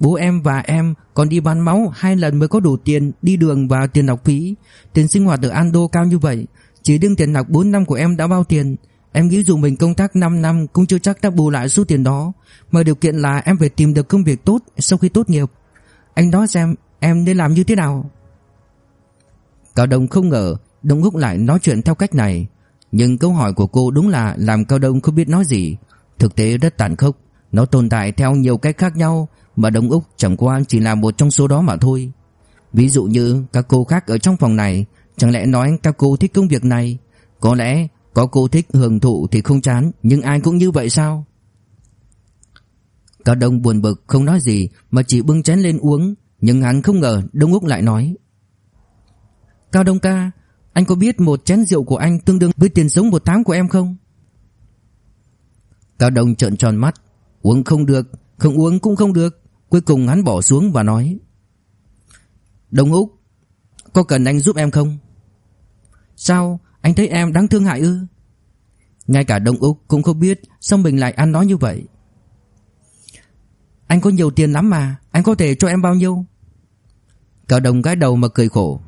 Bố em và em còn đi bán máu Hai lần mới có đủ tiền Đi đường và tiền học phí. Tiền sinh hoạt ở Ando cao như vậy. Chỉ đương tiền học 4 năm của em đã bao tiền. Em nghĩ dù mình công tác 5 năm Cũng chưa chắc đã bù lại số tiền đó. Mà điều kiện là em phải tìm được công việc tốt Sau khi tốt nghiệp. Anh nói xem em nên làm như thế nào. Cả đồng không ngờ Đông úc lại nói chuyện theo cách này. Nhưng câu hỏi của cô đúng là Làm Cao Đông không biết nói gì. Thực tế rất tàn khốc. Nó tồn tại theo nhiều cách khác nhau, Mà Đông Úc chẳng qua chỉ là một trong số đó mà thôi. Ví dụ như các cô khác ở trong phòng này, Chẳng lẽ nói các cô thích công việc này? Có lẽ có cô thích hưởng thụ thì không chán, Nhưng ai cũng như vậy sao? Cao Đông buồn bực, không nói gì, Mà chỉ bưng chén lên uống, Nhưng hắn không ngờ Đông Úc lại nói. Cao Đông ca anh có biết một chén rượu của anh tương đương với tiền sống một tháng của em không? Cao Đông trợn tròn mắt. Uống không được, Không uống cũng không được. Cuối cùng hắn bỏ xuống và nói, Đông Úc, Có cần anh giúp em không? Sao? Anh thấy em đáng thương hại ư? Ngay cả Đông Úc cũng không biết Sao mình lại ăn nói như vậy. Anh có nhiều tiền lắm mà, Anh có thể cho em bao nhiêu? Cao Đông gái đầu mà cười khổ.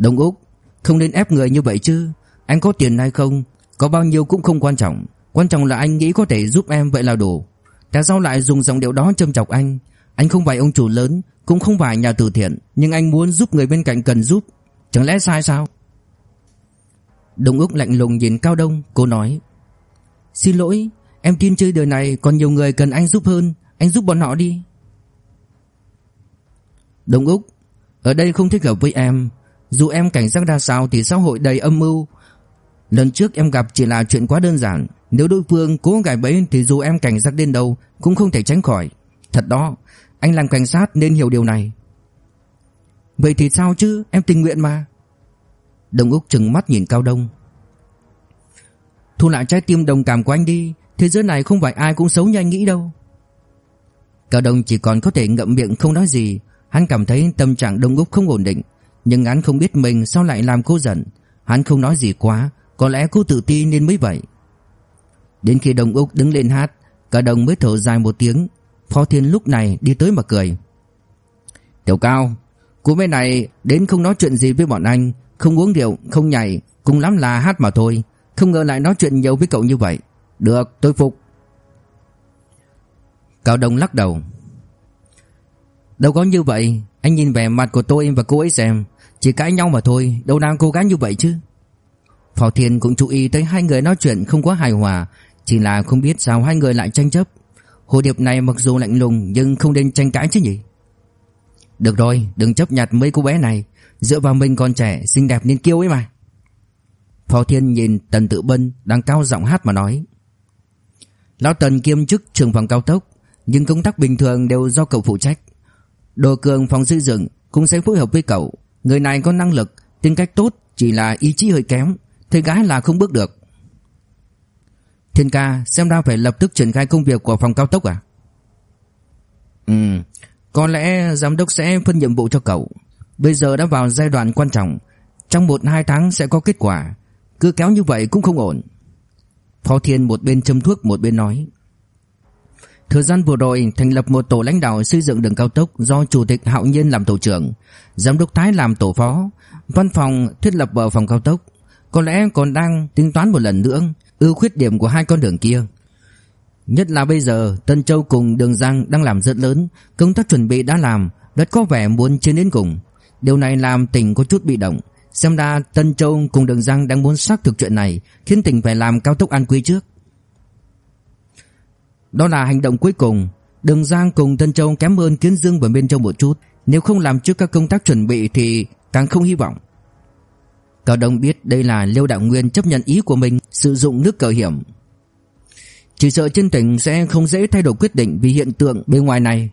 Đông Úc, Không nên ép người như vậy chứ. Anh có tiền hay không, Có bao nhiêu cũng không quan trọng. Quan trọng là anh nghĩ có thể giúp em vậy là đủ. Tại sao lại dùng giọng điệu đó châm chọc anh? Anh không phải ông chủ lớn, Cũng không phải nhà từ thiện, Nhưng anh muốn giúp người bên cạnh cần giúp. Chẳng lẽ sai sao? Đông Úc lạnh lùng nhìn Cao Đông, Cô nói, Xin lỗi, Em tin chơi đời này còn nhiều người cần anh giúp hơn. Anh giúp bọn họ đi. Đông Úc, Ở đây không thích hợp với em dù em cảnh giác ra sao thì xã hội đầy âm mưu. Lần trước em gặp chỉ là chuyện quá đơn giản. Nếu đối phương cố gài bẫy Thì dù em cảnh giác đến đâu Cũng không thể tránh khỏi. Thật đó, Anh làm cảnh sát nên hiểu điều này. Vậy thì sao chứ? Em tình nguyện mà. Đồng Úc trừng mắt nhìn Cao Đông. Thu lại trái tim đồng cảm của anh đi. Thế giới này không phải ai cũng xấu như anh nghĩ đâu. Cao Đông chỉ còn có thể ngậm miệng không nói gì. Hắn cảm thấy tâm trạng Đông Úc không ổn định. Nhưng hắn không biết mình sao lại làm cô giận. Hắn không nói gì quá Có lẽ cô tự ti nên mới vậy. Đến khi đồng Úc đứng lên hát Cả đồng mới thở dài một tiếng. Phó Thiên lúc này đi tới mà cười. Tiểu Cao Cô bé này đến không nói chuyện gì với bọn anh Không uống rượu, không nhảy Cùng lắm là hát mà thôi. Không ngờ lại nói chuyện nhiều với cậu như vậy. Được, tôi phục. Cao Đông lắc đầu. Đâu có như vậy Anh nhìn vẻ mặt của tôi và cô ấy xem. Chỉ cãi nhau mà thôi, Đâu đang cố gắng như vậy chứ? Phó Thiên cũng chú ý tới hai người nói chuyện không quá hài hòa, Chỉ là không biết sao hai người lại tranh chấp. Hồ điệp này mặc dù lạnh lùng, Nhưng không nên tranh cãi chứ nhỉ? Được rồi, đừng chấp nhặt mấy cô bé này. Dựa vào mình còn trẻ, xinh đẹp nên kiêu ấy mà. Phó Thiên nhìn Tần Tự Bân Đang cao giọng hát mà nói. Lão Tần kiêm chức trường phòng cao tốc, Nhưng công tác bình thường đều do cậu phụ trách. Đồ cường, phòng xây dựng, Cũng sẽ phối hợp với cậu. Người này có năng lực, Tính cách tốt, Chỉ là ý chí hơi kém, Thế gái là không bước được. Thiên ca, xem ra phải lập tức triển khai công việc của phòng cao tốc à? Ừ Có lẽ giám đốc sẽ phân nhiệm vụ cho cậu. Bây giờ đã vào giai đoạn quan trọng. Trong 1-2 tháng sẽ có kết quả. Cứ kéo như vậy cũng không ổn. Phó Thiên một bên châm thuốc, một bên nói. Thời gian vừa rồi thành lập một tổ lãnh đạo xây dựng đường cao tốc do Chủ tịch Hạo Nhiên làm tổ trưởng, Giám đốc Thái làm tổ phó, văn phòng thiết lập ở phòng cao tốc. Có lẽ còn đang tính toán một lần nữa ưu khuyết điểm của hai con đường kia. Nhất là bây giờ Tân Châu cùng Đường Giang đang làm rất lớn, công tác chuẩn bị đã làm, rất có vẻ muốn chiến đến cùng. Điều này làm tỉnh có chút bị động. Xem ra Tân Châu cùng Đường Giang đang muốn xác thực chuyện này, khiến tỉnh phải làm cao tốc An Quý trước. Đó là hành động cuối cùng. Đường Giang cùng Tân Châu kém hơn Kiến Dương và Biên Châu một chút. Nếu không làm trước các công tác chuẩn bị Thì càng không hy vọng. Cao Đông biết đây là Liêu Đạo Nguyên chấp nhận ý của mình, Sử dụng nước cờ hiểm. Chỉ sợ trên tỉnh sẽ không dễ thay đổi quyết định Vì hiện tượng bên ngoài này.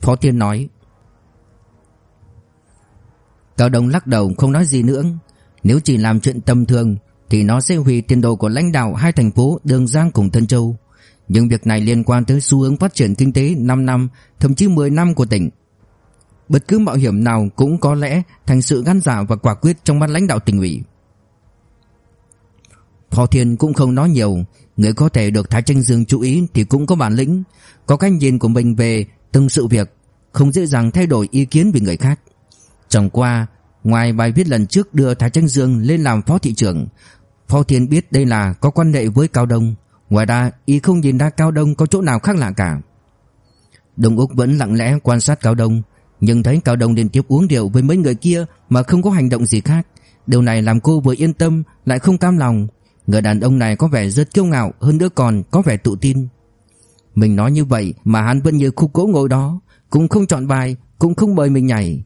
Phó Thiên nói. Cao Đông lắc đầu, không nói gì nữa. Nếu chỉ làm chuyện tầm thường, Thì nó sẽ hủy tiền đồ của lãnh đạo hai thành phố Đường Giang cùng Tân Châu nhưng việc này liên quan tới xu hướng phát triển kinh tế 5 năm, thậm chí 10 năm của tỉnh. Bất cứ mạo hiểm nào cũng có lẽ thành sự gan dạ và quả quyết trong mắt lãnh đạo tỉnh ủy. Phó Thiên cũng không nói nhiều, người có thể được Thái Tranh Dương chú ý thì cũng có bản lĩnh, có cách nhìn của mình về từng sự việc, không dễ dàng thay đổi ý kiến vì người khác. Trong qua, ngoài bài viết lần trước đưa Thái Tranh Dương lên làm phó thị trưởng, Phó Thiên biết đây là có quan hệ với Cao Đông, Ngoài ra, y không nhìn ra Cao Đông có chỗ nào khác lạ cả. Đông Úc vẫn lặng lẽ quan sát Cao Đông, Nhưng thấy Cao Đông liên tiếp uống rượu với mấy người kia Mà không có hành động gì khác. Điều này làm cô vừa yên tâm, lại không cam lòng. Người đàn ông này có vẻ rất kiêu ngạo, Hơn nữa còn có vẻ tự tin. Mình nói như vậy mà hắn vẫn như khúc gỗ ngồi đó, Cũng không chọn bài, Cũng không mời mình nhảy.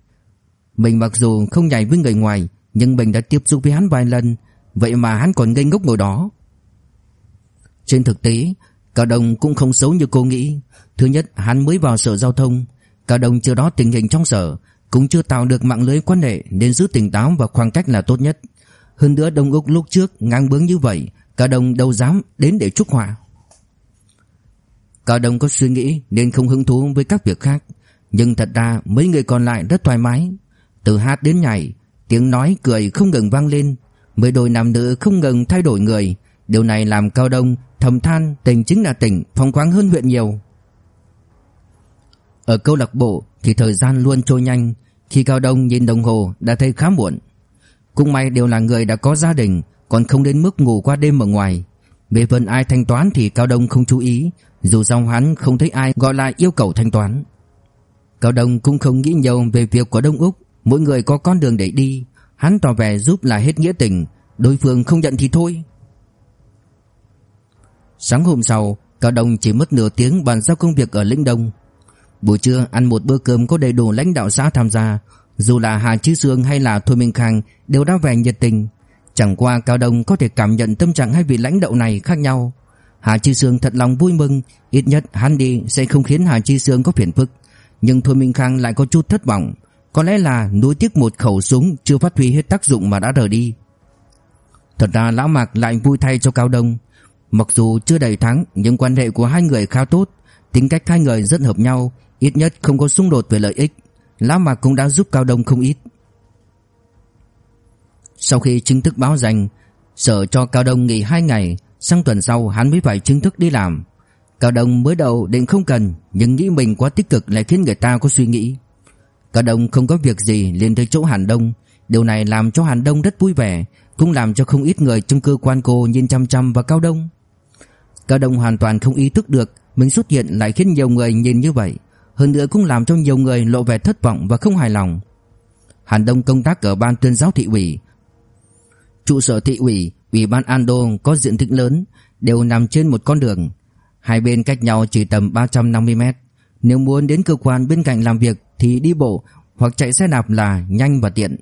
Mình mặc dù không nhảy với người ngoài, Nhưng mình đã tiếp xúc với hắn vài lần, Vậy mà hắn còn ngây ngốc ngồi đó trên thực tế, Cao Đông cũng không xấu như cô nghĩ. Thứ nhất, hắn mới vào sở giao thông. Cao Đông chưa đó tình hình trong sở, cũng chưa tạo được mạng lưới quan hệ nên giữ tỉnh táo và khoảng cách là tốt nhất. Hơn nữa Đông Úc lúc trước ngang bướng như vậy, Cao Đông đâu dám đến để chúc hòa. Cao Đông có suy nghĩ nên không hứng thú với các việc khác. Nhưng thật ra mấy người còn lại rất thoải mái. Từ hát đến nhảy, tiếng nói cười không ngừng vang lên. Mấy đôi nam nữ không ngừng thay đổi người. Điều này làm Cao Đông thầm than tỉnh chính là tỉnh phong khoáng hơn huyện nhiều. Ở câu lạc bộ thì thời gian luôn trôi nhanh, khi Cao Đông nhìn đồng hồ đã thấy khá muộn. Cũng may đều là người đã có gia đình, còn không đến mức ngủ qua đêm ở ngoài. Về phần ai thanh toán thì Cao Đông không chú ý, dù sao hắn không thấy ai gọi lại yêu cầu thanh toán. Cao Đông cũng không nghĩ nhiều về việc của Đông Úc, mỗi người có con đường để đi, hắn tỏ vẻ giúp là hết nghĩa tình, Đối phương không nhận thì thôi Sáng hôm sau Cao Đông chỉ mất nửa tiếng bàn giao công việc ở Lĩnh Đông. Buổi trưa, ăn một bữa cơm có đầy đủ lãnh đạo xã tham gia. Dù là Hà Chí Sương hay là Thôi Minh Khang Đều đã vẻ nhiệt tình. Chẳng qua Cao Đông có thể cảm nhận tâm trạng hai vị lãnh đạo này khác nhau. Hà Chi Sương thật lòng vui mừng, Ít nhất hắn đi sẽ không khiến Hà Chi Sương có phiền phức. Nhưng Thôi Minh Khang lại có chút thất vọng. Có lẽ là nuối tiếc một khẩu súng Chưa phát huy hết tác dụng mà đã rời đi. Thật ra Lão Mạc lại vui thay cho Cao Đông. Mặc dù chưa đầy tháng, Nhưng quan hệ của hai người khá tốt. Tính cách hai người rất hợp nhau, Ít nhất không có xung đột về lợi ích. Lão Mạc cũng đã giúp Cao Đông không ít. Sau khi chính thức báo danh Sở cho Cao Đông nghỉ 2 ngày, Sang tuần sau hắn mới phải chính thức đi làm. Cao Đông mới đầu định không cần, Nhưng nghĩ mình quá tích cực lại khiến người ta có suy nghĩ. Cao Đông không có việc gì, liền tới chỗ Hàn Đông. Điều này làm cho Hàn Đông rất vui vẻ, Cũng làm cho không ít người trong cơ quan cô nhìn chăm chăm vào Cao Đông. Cao Đông hoàn toàn không ý thức được Mình xuất hiện lại khiến nhiều người nhìn như vậy. Hơn nữa cũng làm cho nhiều người lộ vẻ thất vọng và không hài lòng. Hàn Đông công tác ở ban tuyên giáo thị ủy. Trụ sở thị ủy Ủy ban Ando có diện tích lớn, Đều nằm trên một con đường. Hai bên cách nhau chỉ tầm 350 mét. Nếu muốn đến cơ quan bên cạnh làm việc Thì đi bộ hoặc chạy xe đạp là nhanh và tiện.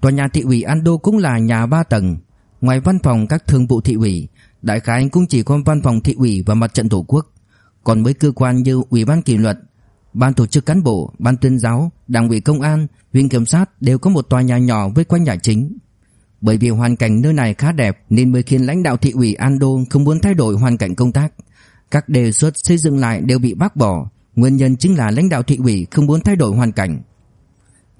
Tòa nhà thị ủy Ando cũng là nhà 3 tầng. Ngoài văn phòng các thương vụ thị ủy Đại khái cũng chỉ có văn phòng thị ủy và mặt trận tổ quốc Còn mấy cơ quan như Ủy ban kỷ luật Ban tổ chức cán bộ, ban tuyên giáo, đảng ủy công an, viện kiểm sát đều có một tòa nhà nhỏ với quanh nhà chính. Bởi vì hoàn cảnh nơi này khá đẹp nên mới khiến lãnh đạo thị ủy Ando không muốn thay đổi hoàn cảnh công tác. Các đề xuất xây dựng lại đều bị bác bỏ, nguyên nhân chính là lãnh đạo thị ủy không muốn thay đổi hoàn cảnh.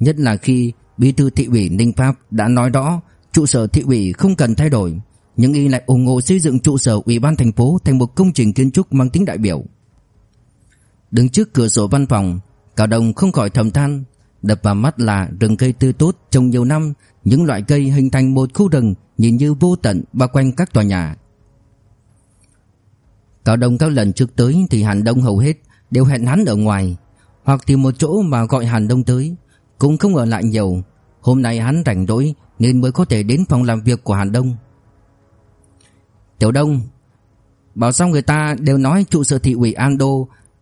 Nhất là khi bí thư thị ủy Ninh Pháp đã nói rõ trụ sở thị ủy không cần thay đổi, nhưng y lại ủng hộ xây dựng trụ sở ủy ban thành phố thành một công trình kiến trúc mang tính đại biểu. Đứng trước cửa sổ văn phòng, Cao Đông không khỏi thầm than, đập vào mắt là rừng cây tươi tốt trồng nhiều năm những loại cây hình thành một khu rừng nhìn như vô tận bao quanh các tòa nhà. Cao Đông các lần trước tới thì Hàn Đông hầu hết đều hẹn hắn ở ngoài hoặc tìm một chỗ mà gọi Hàn Đông tới, cũng không ở lại nhiều. Hôm nay hắn rảnh rỗi nên mới có thể đến phòng làm việc của Hàn Đông. Tiểu Đông, bảo sao người ta đều nói trụ sở thị ủy Ando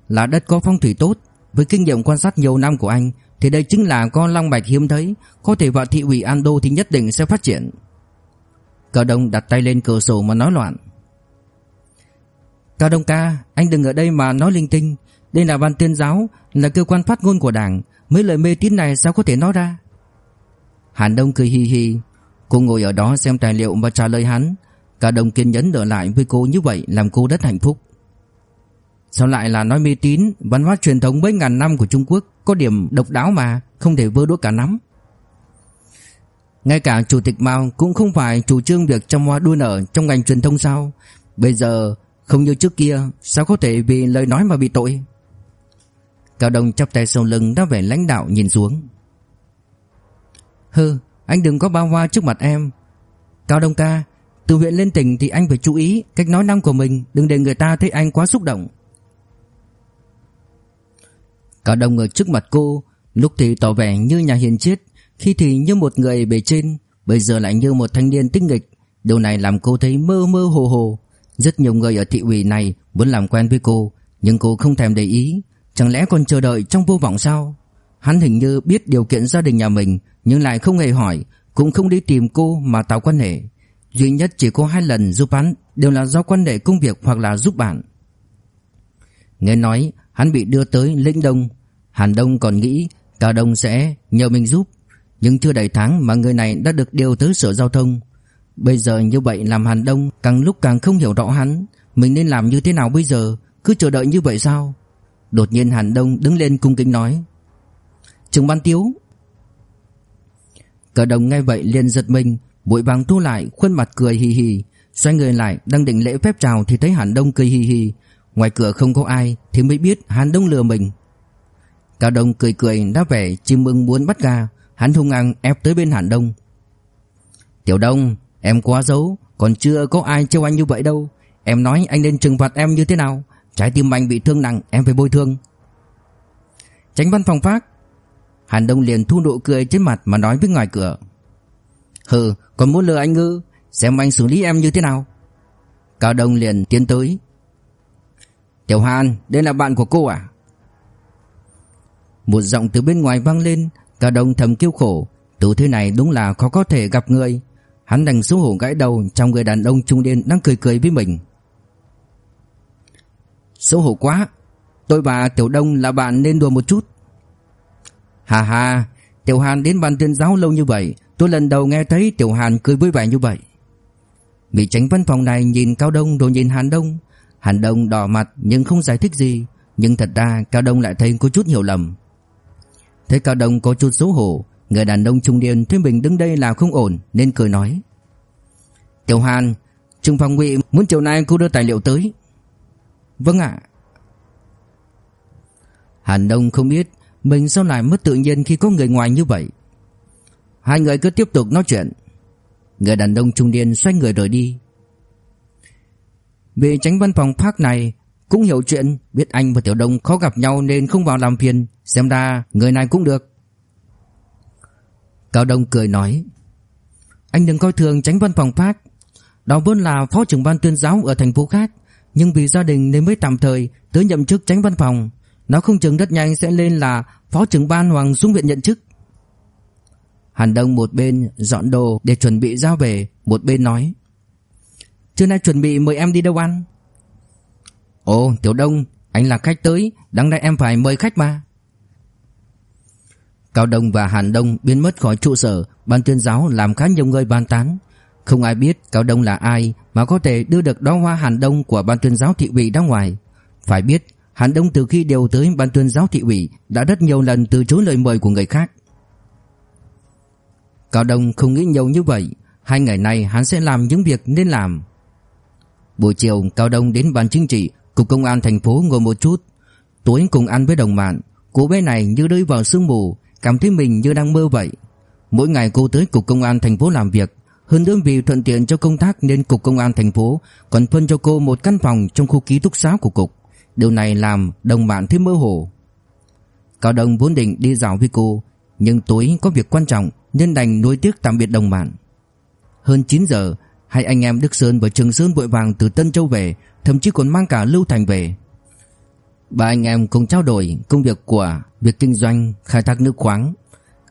là đất có phong thủy tốt, với kinh nghiệm quan sát nhiều năm của anh thì đây chính là con long bạch hiếm thấy Có thể vào thị ủy Ando thì nhất định sẽ phát triển. Cao Đông đặt tay lên cửa sổ mà nói loạn. Cao Đông ca Anh đừng ở đây mà nói linh tinh. Đây là ban tuyên giáo Là cơ quan phát ngôn của đảng. Mấy lời mê tín này sao có thể nói ra? Hàn Đông cười hi hi Cô ngồi ở đó xem tài liệu và trả lời hắn. Cao Đông kiên nhẫn ở lại với cô như vậy Làm cô rất hạnh phúc. Sao lại là nói mê tín, Văn hóa truyền thống mấy ngàn năm của Trung Quốc Có điểm độc đáo mà, Không thể vơ đũa cả nắm Ngay cả Chủ tịch Mao cũng không phải chủ trương việc trăm hoa đua nở Trong ngành truyền thông sao? Bây giờ, không như trước kia, Sao có thể vì lời nói mà bị tội? Cao Đông chắp tay sau lưng Đã vẻ lãnh đạo nhìn xuống. Hừ, Anh đừng có bao hoa trước mặt em. Cao Đông ca từ huyện lên tỉnh thì anh phải chú ý Cách nói năng của mình, Đừng để người ta thấy anh quá xúc động. Cả Đông ở trước mặt cô, Lúc thì tỏ vẻ như nhà hiền triết Khi thì như một người bề trên, Bây giờ lại như một thanh niên tinh nghịch. Điều này làm cô thấy mơ mơ hồ hồ. Rất nhiều người ở thị ủy này Muốn làm quen với cô, Nhưng cô không thèm để ý. Chẳng lẽ còn chờ đợi trong vô vọng sao? Hắn hình như biết điều kiện gia đình nhà mình, Nhưng lại không hề hỏi, Cũng không đi tìm cô mà tạo quan hệ. Duy nhất chỉ có hai lần giúp hắn, Đều là do quan hệ công việc hoặc là giúp bạn. Nghe nói, Hắn bị đưa tới lĩnh đông. Hàn Đông còn nghĩ Cao Đông sẽ nhờ mình giúp. Nhưng chưa đầy tháng mà người này đã được điều tới sở giao thông. Bây giờ như vậy làm Hàn Đông càng lúc càng không hiểu rõ hắn. Mình nên làm như thế nào bây giờ? Cứ chờ đợi như vậy sao? Đột nhiên Hàn Đông đứng lên cung kính nói Trường ban tiếu. Cao Đông nghe vậy liền giật mình Vội vàng thu lại, khuôn mặt cười hì hì. Xoay người lại, đang định lễ phép chào Thì thấy Hàn Đông cười hì hì. Ngoài cửa không có ai, Thì mới biết Hàn Đông lừa mình. Cao Đông cười cười, đáp vẻ chim ưng muốn bắt gà. Hắn hung ăn ép tới bên Hàn Đông. Tiểu Đông, Em quá xấu, Còn chưa có ai trêu anh như vậy đâu. Em nói anh nên trừng phạt em như thế nào? Trái tim anh bị thương nặng, em phải bồi thương Tránh văn phòng phát, Hàn Đông liền thu nụ cười trên mặt mà nói với ngoài cửa. Hừ, còn muốn lừa anh ngư? Xem anh xử lý em như thế nào. Cao Đông liền tiến tới. Tiểu Hàn, đây là bạn của cô à? Một giọng từ bên ngoài vang lên Cao Đông thầm kêu khổ. Từ thế này đúng là khó có thể gặp người. Hắn đành xấu hổ gãi đầu Trong người đàn ông trung niên đang cười cười với mình. Xấu hổ quá. Tôi và Tiểu Đông là bạn nên đùa một chút. Hà hà Tiểu Hàn đến bàn tuyên giáo lâu như vậy Tôi lần đầu nghe thấy Tiểu Hàn cười vui vẻ như vậy. Vị tránh văn phòng này nhìn Cao Đông rồi nhìn Hàn Đông Hàn Đông đỏ mặt nhưng không giải thích gì, Nhưng thật ra Cao Đông lại thấy có chút hiểu lầm. Thấy Cao Đông có chút xấu hổ, Người đàn ông trung niên thấy mình đứng đây là không ổn Nên cười nói. Tiểu Hàn Trung phòng ngụy muốn chiều nay cô đưa tài liệu tới. Vâng ạ. Hàn Đông không biết Mình sao lại mất tự nhiên khi có người ngoài như vậy. Hai người cứ tiếp tục nói chuyện. Người đàn ông trung niên xoay người rời đi. Vị tránh văn phòng Park này, Cũng hiểu chuyện, Biết anh và Tiểu Đông khó gặp nhau Nên không vào làm phiền. Xem ra người này cũng được. Cao Đông cười nói, Anh đừng coi thường tránh văn phòng Park. Đó vốn là phó trưởng ban tuyên giáo Ở thành phố khác, Nhưng vì gia đình nên mới tạm thời Tới nhậm chức tránh văn phòng. Nó không chừng rất nhanh sẽ lên là Phó trưởng ban Hoàng xuống viện nhận chức. Hàn Đông một bên dọn đồ để chuẩn bị ra về, Một bên nói. Trưa nay chuẩn bị mời em đi đâu ăn? Ồ, Tiểu Đông, Anh là khách tới Đáng lẽ em phải mời khách mà. Cao Đông và Hàn Đông biến mất khỏi trụ sở, Ban tuyên giáo làm khá nhiều người bàn tán. Không ai biết Cao Đông là ai Mà có thể đưa được đóa hoa Hàn Đông Của ban tuyên giáo thị ủy ra ngoài. Phải biết, Hàn Đông từ khi điều tới ban tuyên giáo thị ủy Đã rất nhiều lần từ chối lời mời của người khác. Cao Đông không nghĩ nhiều như vậy. Hai ngày nay hắn sẽ làm những việc nên làm. Buổi chiều, Cao Đông đến ban chính trị, Cục công an thành phố ngồi một chút. Tối cùng ăn với đồng bạn, Cô bé này như rơi vào sương mù, Cảm thấy mình như đang mơ vậy. Mỗi ngày cô tới cục công an thành phố làm việc. Hơn nữa vì thuận tiện cho công tác Nên cục công an thành phố Còn phân cho cô một căn phòng trong khu ký túc xá của cục. Điều này làm đồng bạn thấy mơ hồ. Cao Đông vốn định đi dạo với cô, Nhưng tối có việc quan trọng. Nên đành nuối tiếc tạm biệt đồng bạn Hơn 9 giờ, Hai anh em Đức Sơn và Trường Sơn vội vàng từ Tân Châu về, Thậm chí còn mang cả Lưu Thành về Ba anh em cùng trao đổi công việc của việc kinh doanh, khai thác nước khoáng.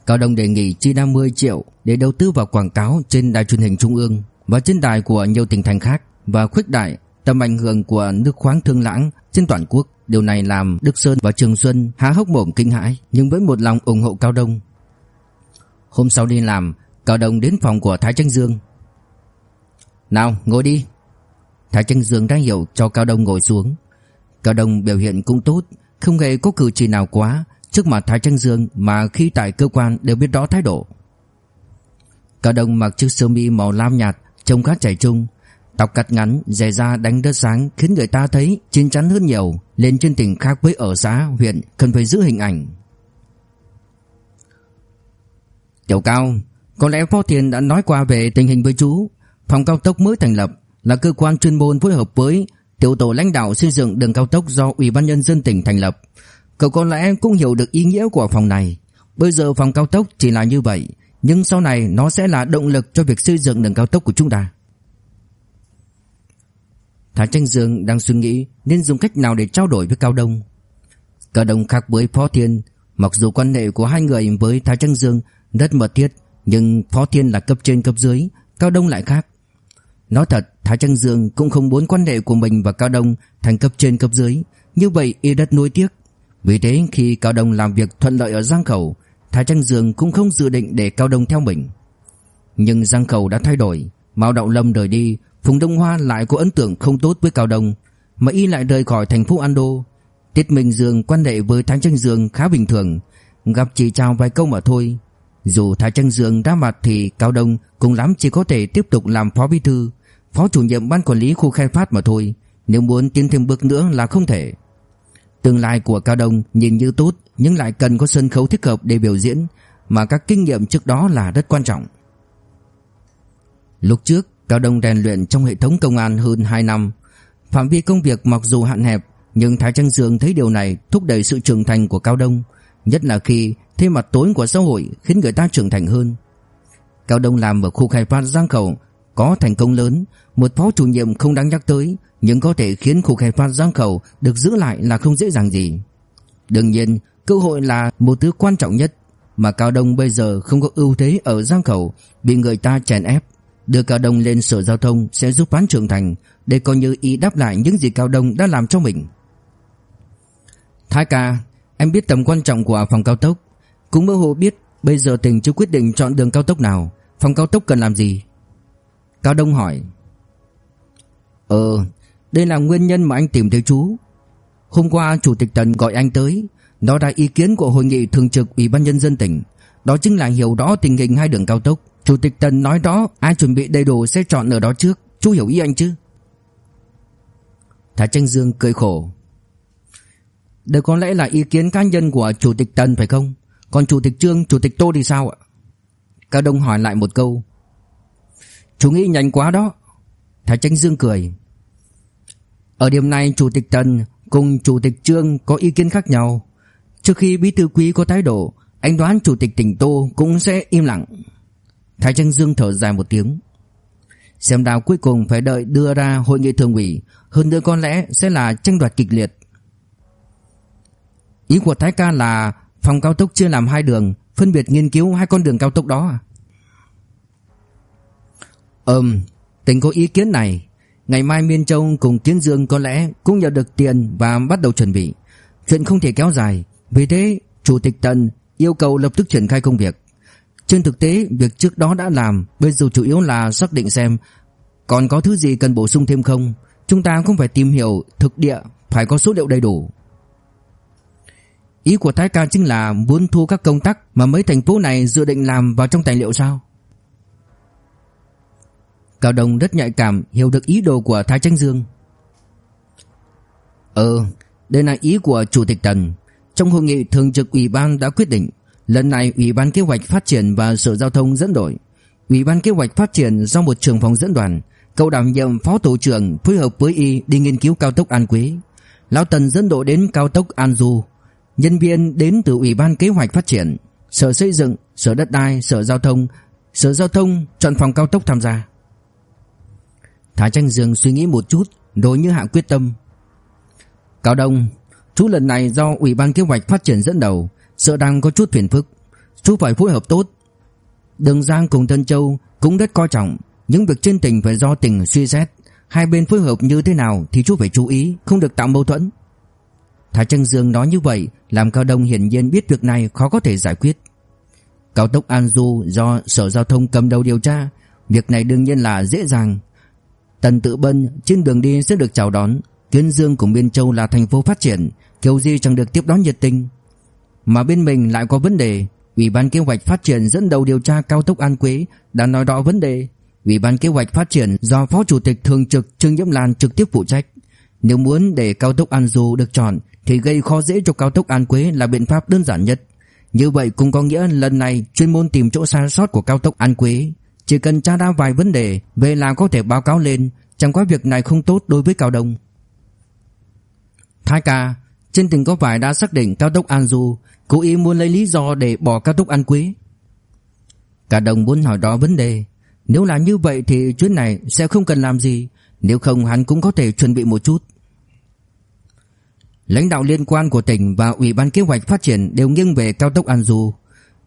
Cao Đông đề nghị chi 50 triệu để đầu tư vào quảng cáo trên đài truyền hình trung ương và trên đài của nhiều tỉnh thành khác và khuếch đại tầm ảnh hưởng của nước khoáng Thương Lãng trên toàn quốc. Điều này làm Đức Sơn và Trường Xuân há hốc mồm kinh hãi, nhưng với một lòng ủng hộ Cao Đông. Hôm sau đi làm, Cao Đông đến phòng của Thái Tranh Dương. "Nào, ngồi đi." Thái Tranh Dương đã hiểu cho Cao Đông ngồi xuống. Cao Đông biểu hiện cũng tốt, không hề có cử chỉ nào quá trước mặt Thái Tranh Dương mà khi tại cơ quan đều biết rõ thái độ. Cao Đông mặc chiếc sơ mi màu lam nhạt, trông khá trẻ trung, tóc cắt ngắn, dày da đánh đất sáng khiến người ta thấy chín chắn hơn nhiều, lên trên tỉnh khác với ở xã, huyện cần phải giữ hình ảnh. Tiểu Cao, có lẽ Phó Thiền đã nói qua về tình hình với chú, phòng cao tốc mới thành lập là cơ quan chuyên môn phối hợp với tiểu tổ lãnh đạo xây dựng đường cao tốc do Ủy ban nhân dân tỉnh thành lập. Cậu có lẽ cũng hiểu được ý nghĩa của phòng này. Bây giờ phòng cao tốc chỉ là như vậy, nhưng sau này nó sẽ là động lực cho việc xây dựng đường cao tốc của chúng ta. Thái Tranh Dương đang suy nghĩ nên dùng cách nào để trao đổi với Cao Đông. Cao Đông khác với Phó Thiên, mặc dù quan hệ của hai người với Thái Tranh Dương rất mật thiết, nhưng Phó Thiên là cấp trên cấp dưới, Cao Đông lại khác. Nói thật, Thái Trăng Dương cũng không muốn quan hệ của mình và Cao Đông thành cấp trên cấp dưới, như vậy y rất nuối tiếc. Vì thế khi Cao Đông làm việc thuận lợi ở Giang Khẩu, Thái Trăng Dương cũng không dự định để Cao Đông theo mình. Nhưng Giang Khẩu đã thay đổi, Mao Đạo Lâm rời đi, Phùng Đông Hoa lại có ấn tượng không tốt với Cao Đông, mà y lại rời khỏi thành phố an đô Tiết Minh Dương quan hệ với Thái Trăng Dương khá bình thường, gặp chỉ chào vài câu mà thôi. Dù Thái Trăng Dương ra mặt thì Cao Đông cùng lắm chỉ có thể tiếp tục làm phó bí thư, Phó chủ nhiệm ban quản lý khu khai phát mà thôi. Nếu muốn tiến thêm bước nữa là không thể. Tương lai của Cao Đông nhìn như tốt Nhưng lại cần có sân khấu thích hợp để biểu diễn Mà các kinh nghiệm trước đó là rất quan trọng. Lúc trước Cao Đông rèn luyện trong hệ thống công an hơn 2 năm. Phạm vi công việc mặc dù hạn hẹp Nhưng Thái Trăng Dương thấy điều này thúc đẩy sự trưởng thành của Cao Đông Nhất là khi thêm mặt tối của xã hội khiến người ta trưởng thành hơn Cao Đông làm ở khu khai phát Giang Khẩu có thành công lớn, một phó chủ nhiệm không đáng nhắc tới, nhưng có thể khiến khu khai phát Giang Khẩu được giữ lại là không dễ dàng gì. Đương nhiên, cơ hội là một thứ quan trọng nhất, mà Cao Đông bây giờ không có ưu thế ở Giang Khẩu, bị người ta chèn ép. Đưa Cao Đông lên sở giao thông sẽ giúp hắn trưởng thành, để coi như ý đáp lại những gì Cao Đông đã làm cho mình. Thái ca, em biết tầm quan trọng của phòng cao tốc, cũng mơ hồ biết bây giờ tỉnh chưa quyết định chọn đường cao tốc nào, phòng cao tốc cần làm gì. Cao Đông hỏi. Ờ, đây là nguyên nhân mà anh tìm thấy chú. Hôm qua Chủ tịch Tần gọi anh tới, đó là ý kiến của hội nghị thường trực Ủy ban nhân dân tỉnh, đó chính là hiểu rõ tình hình hai đường cao tốc. Chủ tịch Tần nói đó, ai chuẩn bị đầy đủ sẽ chọn ở đó trước, chú hiểu ý anh chứ? Thái Tranh Dương cười khổ. Đây có lẽ là ý kiến cá nhân của Chủ tịch Tần phải không? Còn Chủ tịch Trương, Chủ tịch Tô thì sao ạ? Cao Đông hỏi lại một câu. Chú nghĩ nhanh quá đó. Thái Tranh Dương cười. Ở điểm này Chủ tịch Tần cùng Chủ tịch Trương có ý kiến khác nhau. Trước khi Bí thư Quý có thái độ, anh đoán Chủ tịch tỉnh Tô cũng sẽ im lặng. Thái Tranh Dương thở dài một tiếng. Xem đào cuối cùng phải đợi đưa ra hội nghị thường ủy, hơn nữa có lẽ sẽ là tranh đoạt kịch liệt. Ý của Thái ca là phòng cao tốc chia làm hai đường, phân biệt nghiên cứu hai con đường cao tốc đó à? Ừm, tỉnh có ý kiến này. Ngày mai Miên Châu cùng Kiến Dương có lẽ cũng nhận được tiền và bắt đầu chuẩn bị. Chuyện không thể kéo dài, vì thế Chủ tịch Tần yêu cầu lập tức triển khai công việc. Trên thực tế, việc trước đó đã làm, bây giờ chủ yếu là xác định xem còn có thứ gì cần bổ sung thêm không. Chúng ta cũng phải tìm hiểu thực địa, phải có số liệu đầy đủ. Ý của Thái ca chính là muốn thu các công tác mà mấy thành phố này dự định làm vào trong tài liệu sao? Cao Đông rất nhạy cảm hiểu được ý đồ của Thái Tranh Dương. Ờ, đây là ý của Chủ tịch Tần. Trong hội nghị thường trực ủy ban đã quyết định, lần này ủy ban kế hoạch phát triển và sở giao thông dẫn đội. Ủy ban kế hoạch phát triển do một trưởng phòng dẫn đoàn, cậu đảm nhiệm phó tổ trưởng phối hợp với y đi nghiên cứu cao tốc An Quế. Lão Tần dẫn đội đến cao tốc An Du. Nhân viên đến từ ủy ban kế hoạch phát triển, sở xây dựng, sở đất đai, sở giao thông, sở giao thông chọn phòng cao tốc tham gia. Thái Tranh Dương suy nghĩ một chút đối như hạ quyết tâm. Cao Đông Chú lần này do Ủy ban kế hoạch phát triển dẫn đầu Sợ đang có chút phiền phức. Chú phải phối hợp tốt. Đường Giang cùng Tân Châu cũng rất coi trọng. Những việc trên tỉnh phải do tỉnh suy xét. Hai bên phối hợp như thế nào Thì chú phải chú ý Không được tạo mâu thuẫn. Thái Trân Dương nói như vậy, Làm Cao Đông hiển nhiên biết việc này khó có thể giải quyết. Cao tốc An Du do Sở Giao thông cầm đầu điều tra, Việc này đương nhiên là dễ dàng. Tần Tự Bân trên đường đi sẽ được chào đón Kiến Dương cùng Biên Châu là thành phố phát triển, Kiểu gì chẳng được tiếp đón nhiệt tình. Mà bên mình lại có vấn đề, Ủy ban kế hoạch phát triển dẫn đầu điều tra cao tốc An Quế đã nói rõ vấn đề. Ủy ban kế hoạch phát triển do Phó Chủ tịch Thường trực Trương Nhiễm Lan trực tiếp phụ trách. Nếu muốn để cao tốc An Du được chọn, Thì gây khó dễ cho cao tốc An Quế là biện pháp đơn giản nhất. Như vậy cũng có nghĩa lần này chuyên môn tìm chỗ sai sót của cao tốc An Quế. Chỉ cần tra ra vài vấn đề, Về là có thể báo cáo lên. Chẳng có việc này không tốt đối với Cao Đông. Thái ca, Trên tỉnh có phải đã xác định cao tốc An Du, Cố ý muốn lấy lý do để bỏ cao tốc An Quế. Cả đồng muốn hỏi đó vấn đề. Nếu là như vậy thì chuyến này sẽ không cần làm gì. Nếu không, hắn cũng có thể chuẩn bị một chút. Lãnh đạo liên quan của tỉnh và Ủy ban kế hoạch phát triển đều nghiêng về cao tốc An Du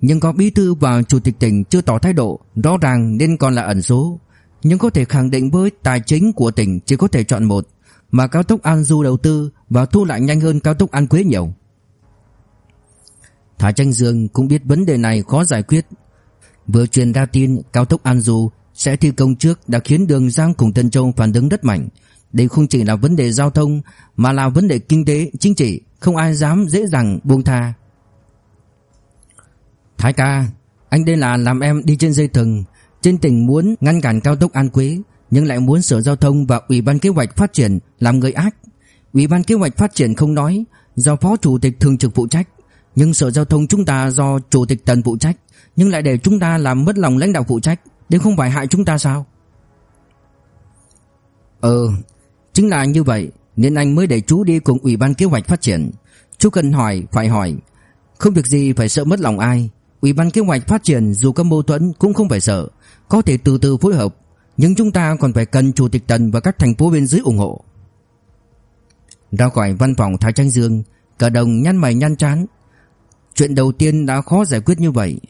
nhưng có bí thư và chủ tịch tỉnh chưa tỏ thái độ, rõ ràng nên còn là ẩn số. Nhưng có thể khẳng định với tài chính của tỉnh chỉ có thể chọn một, mà cao tốc An Du đầu tư và thu lại nhanh hơn cao tốc An Quế nhiều. Thái Tranh Dương cũng biết vấn đề này khó giải quyết. Vừa truyền ra tin cao tốc An Du sẽ thi công trước đã khiến Đường Giang cùng Tân Châu phản ứng rất mạnh. Đây không chỉ là vấn đề giao thông mà là vấn đề kinh tế, chính trị, không ai dám dễ dàng buông tha Thái ca, anh đây là làm em đi trên dây thừng. Trên tỉnh muốn ngăn cản cao tốc An Quế, nhưng lại muốn Sở Giao thông và Ủy ban Kế hoạch Phát triển làm người ác. Ủy ban Kế hoạch Phát triển không nói, do Phó Chủ tịch thường trực phụ trách. Nhưng Sở Giao thông chúng ta do Chủ tịch Tần phụ trách, nhưng lại để chúng ta làm mất lòng lãnh đạo phụ trách, để không phải hại chúng ta sao? Ờ, chính là như vậy, nên anh mới để chú đi cùng Ủy ban Kế hoạch Phát triển. Chú cần hỏi, phải hỏi. Không việc gì phải sợ mất lòng ai. Ủy ban kế hoạch phát triển dù có mâu thuẫn cũng không phải sợ, có thể từ từ phối hợp, nhưng chúng ta còn phải cần chủ tịch Tần và các thành phố bên dưới ủng hộ. Ra khỏi văn phòng Thái Tranh Dương, cả đồng nhăn mày nhăn chán. Chuyện đầu tiên đã khó giải quyết như vậy,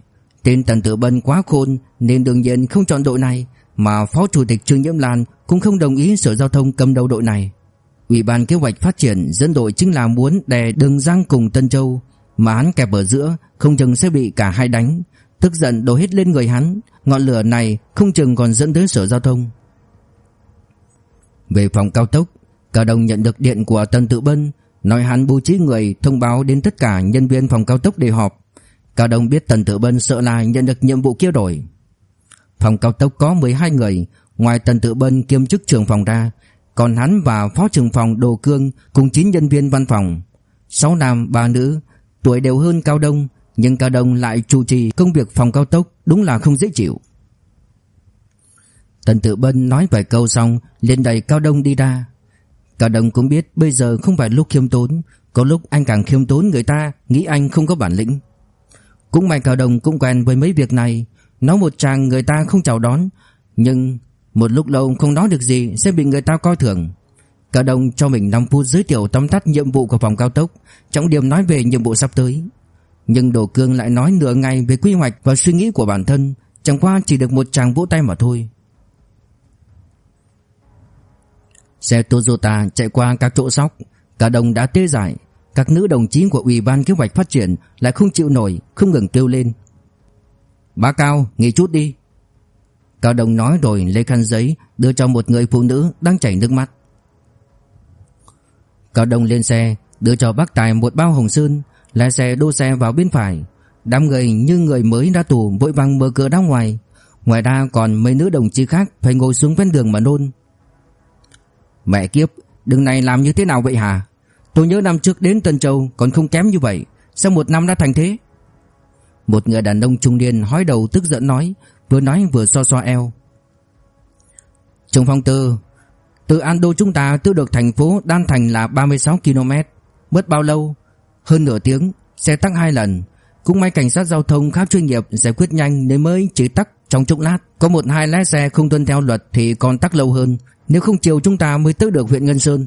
tên Tần Tử Bân quá khôn nên đương nhiên không chọn đội này, mà Phó Chủ tịch Trương Nhiễm Lan cũng không đồng ý Sở Giao thông cầm đầu đội này. Ủy ban kế hoạch phát triển dẫn đội chính là muốn đè Đường Giang cùng Tân Châu, mà hắn kẹp ở giữa, không chừng sẽ bị cả hai đánh, tức giận đổ hết lên người hắn, ngọn lửa này không chừng còn dẫn tới Sở Giao thông. Về phòng cao tốc, cao đông nhận được điện của Tân Tự Bân, nói hắn bố trí người thông báo đến tất cả nhân viên phòng cao tốc để họp. cao đông biết Tần Tự Bân sợ là nhận được nhiệm vụ kia đổi. Phòng cao tốc có 12 người, ngoài Tần Tự Bân kiêm chức trưởng phòng ra, còn hắn và phó trưởng phòng Đồ Cương cùng 9 nhân viên văn phòng. 6 nam 3 nữ, tuổi đều hơn Cao Đông, nhưng Cao Đông lại chủ trì công việc phòng cao tốc đúng là không dễ chịu. Tần Tự Bân nói vài câu xong, liền đẩy Cao Đông đi ra. Cao Đông cũng biết bây giờ không phải lúc khiêm tốn, có lúc anh càng khiêm tốn người ta nghĩ anh không có bản lĩnh. Cũng may Cao Đông cũng quen với mấy việc này, nói một chàng người ta không chào đón, nhưng một lúc lâu không nói được gì sẽ bị người ta coi thường. cả đồng cho mình 5 phút giới thiệu tóm tắt nhiệm vụ của phòng cao tốc, trọng điểm nói về nhiệm vụ sắp tới. Nhưng Đồ Cương lại nói nửa ngày về quy hoạch và suy nghĩ của bản thân, chẳng qua chỉ được một chàng vỗ tay mà thôi. Xe Toyota chạy qua các chỗ sóc, cả đồng đã tê dại, các nữ đồng chí của Ủy ban kế hoạch phát triển lại không chịu nổi, không ngừng kêu lên. Bá Cao, nghỉ chút đi. Cao đồng nói rồi lấy khăn giấy đưa cho một người phụ nữ đang chảy nước mắt. Cao đồng lên xe, đưa cho bác Tài một bao hồng sơn, lái xe đô xe vào bên phải. Đám người như người mới ra tù vội vàng mở cửa ra ngoài. Ngoài ra còn mấy nữ đồng chí khác phải ngồi xuống ven đường mà nôn. Mẹ kiếp, đường này làm như thế nào vậy hả? Tôi nhớ năm trước đến Tân Châu còn không kém như vậy, sao một năm đã thành thế? Một người đàn ông trung niên hói đầu tức giận nói, vừa nói vừa xoa xoa eo. Trung Phong Tư, từ An Đô chúng ta tới được thành phố Đan Thành là 36 km, mất bao lâu? Hơn nửa tiếng, xe tắc hai lần. Cũng may cảnh sát giao thông khá chuyên nghiệp giải quyết nhanh nên mới chỉ tắc trong chốc lát. Có một hai lái xe không tuân theo luật thì còn tắc lâu hơn, nếu không chiều chúng ta mới tới được huyện Ngân Sơn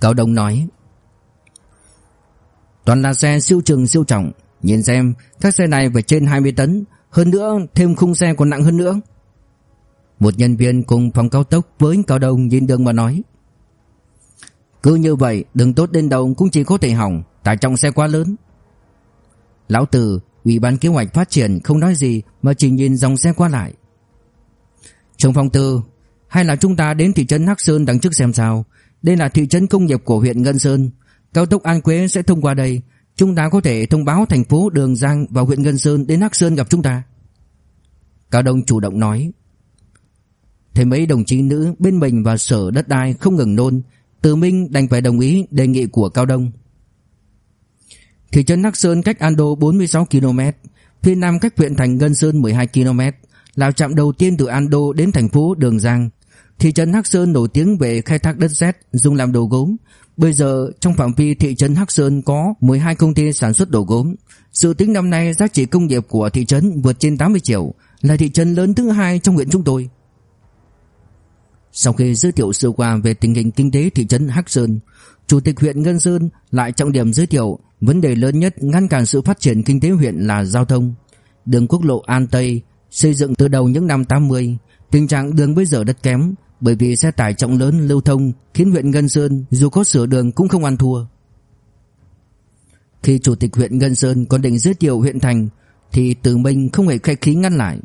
Cao Đông nói Toàn là xe siêu trường siêu trọng Nhìn xem, Các xe này phải trên 20 tấn, Hơn nữa thêm khung xe còn nặng hơn nữa. Một nhân viên cùng phòng cao tốc Với Cao Đông nhìn đường mà nói. Cứ như vậy, Đường tốt đến đầu cũng chỉ có thể hỏng, Tải trọng xe quá lớn. Lão từ Ủy ban kế hoạch phát triển không nói gì Mà chỉ nhìn dòng xe qua lại. Trong phòng tư, hay là chúng ta đến thị trấn Hắc Sơn đằng trước xem sao? Đây là thị trấn công nghiệp của huyện Ngân Sơn. Cao tốc An Quế sẽ thông qua đây Chúng ta có thể thông báo thành phố Đường Giang và huyện Ngân Sơn đến Hắc Sơn gặp chúng ta. Cao Đông chủ động nói. Thấy mấy đồng chí nữ bên mình và sở đất đai không ngừng nôn, Từ Minh đành phải đồng ý đề nghị của Cao Đông. Thị trấn Hắc Sơn cách An Đô 46 km Phía nam cách huyện thành Ngân Sơn 12 km Là trạm đầu tiên từ An Đô đến thành phố Đường Giang. Thị trấn Hắc Sơn nổi tiếng về khai thác đất sét dùng làm đồ gốm. Bây giờ trong phạm vi thị trấn Hắc Sơn có 12 công ty sản xuất đồ gốm. Sự tính năm nay giá trị công nghiệp của thị trấn vượt trên 80 triệu, là thị trấn lớn thứ hai trong huyện chúng tôi. Sau khi giới thiệu sơ qua về tình hình kinh tế thị trấn Hắc Sơn, Chủ tịch huyện Ngân Sơn lại trọng điểm giới thiệu vấn đề lớn nhất ngăn cản sự phát triển kinh tế huyện là giao thông. Đường quốc lộ An Tây xây dựng từ đầu những năm 80, tình trạng đường bây giờ rất kém, bởi vì xe tải trọng lớn lưu thông khiến huyện Ngân Sơn dù có sửa đường cũng không ăn thua. Khi chủ tịch huyện Ngân Sơn còn định giới thiệu huyện thành thì Từ Minh không hề khách khí ngăn lại.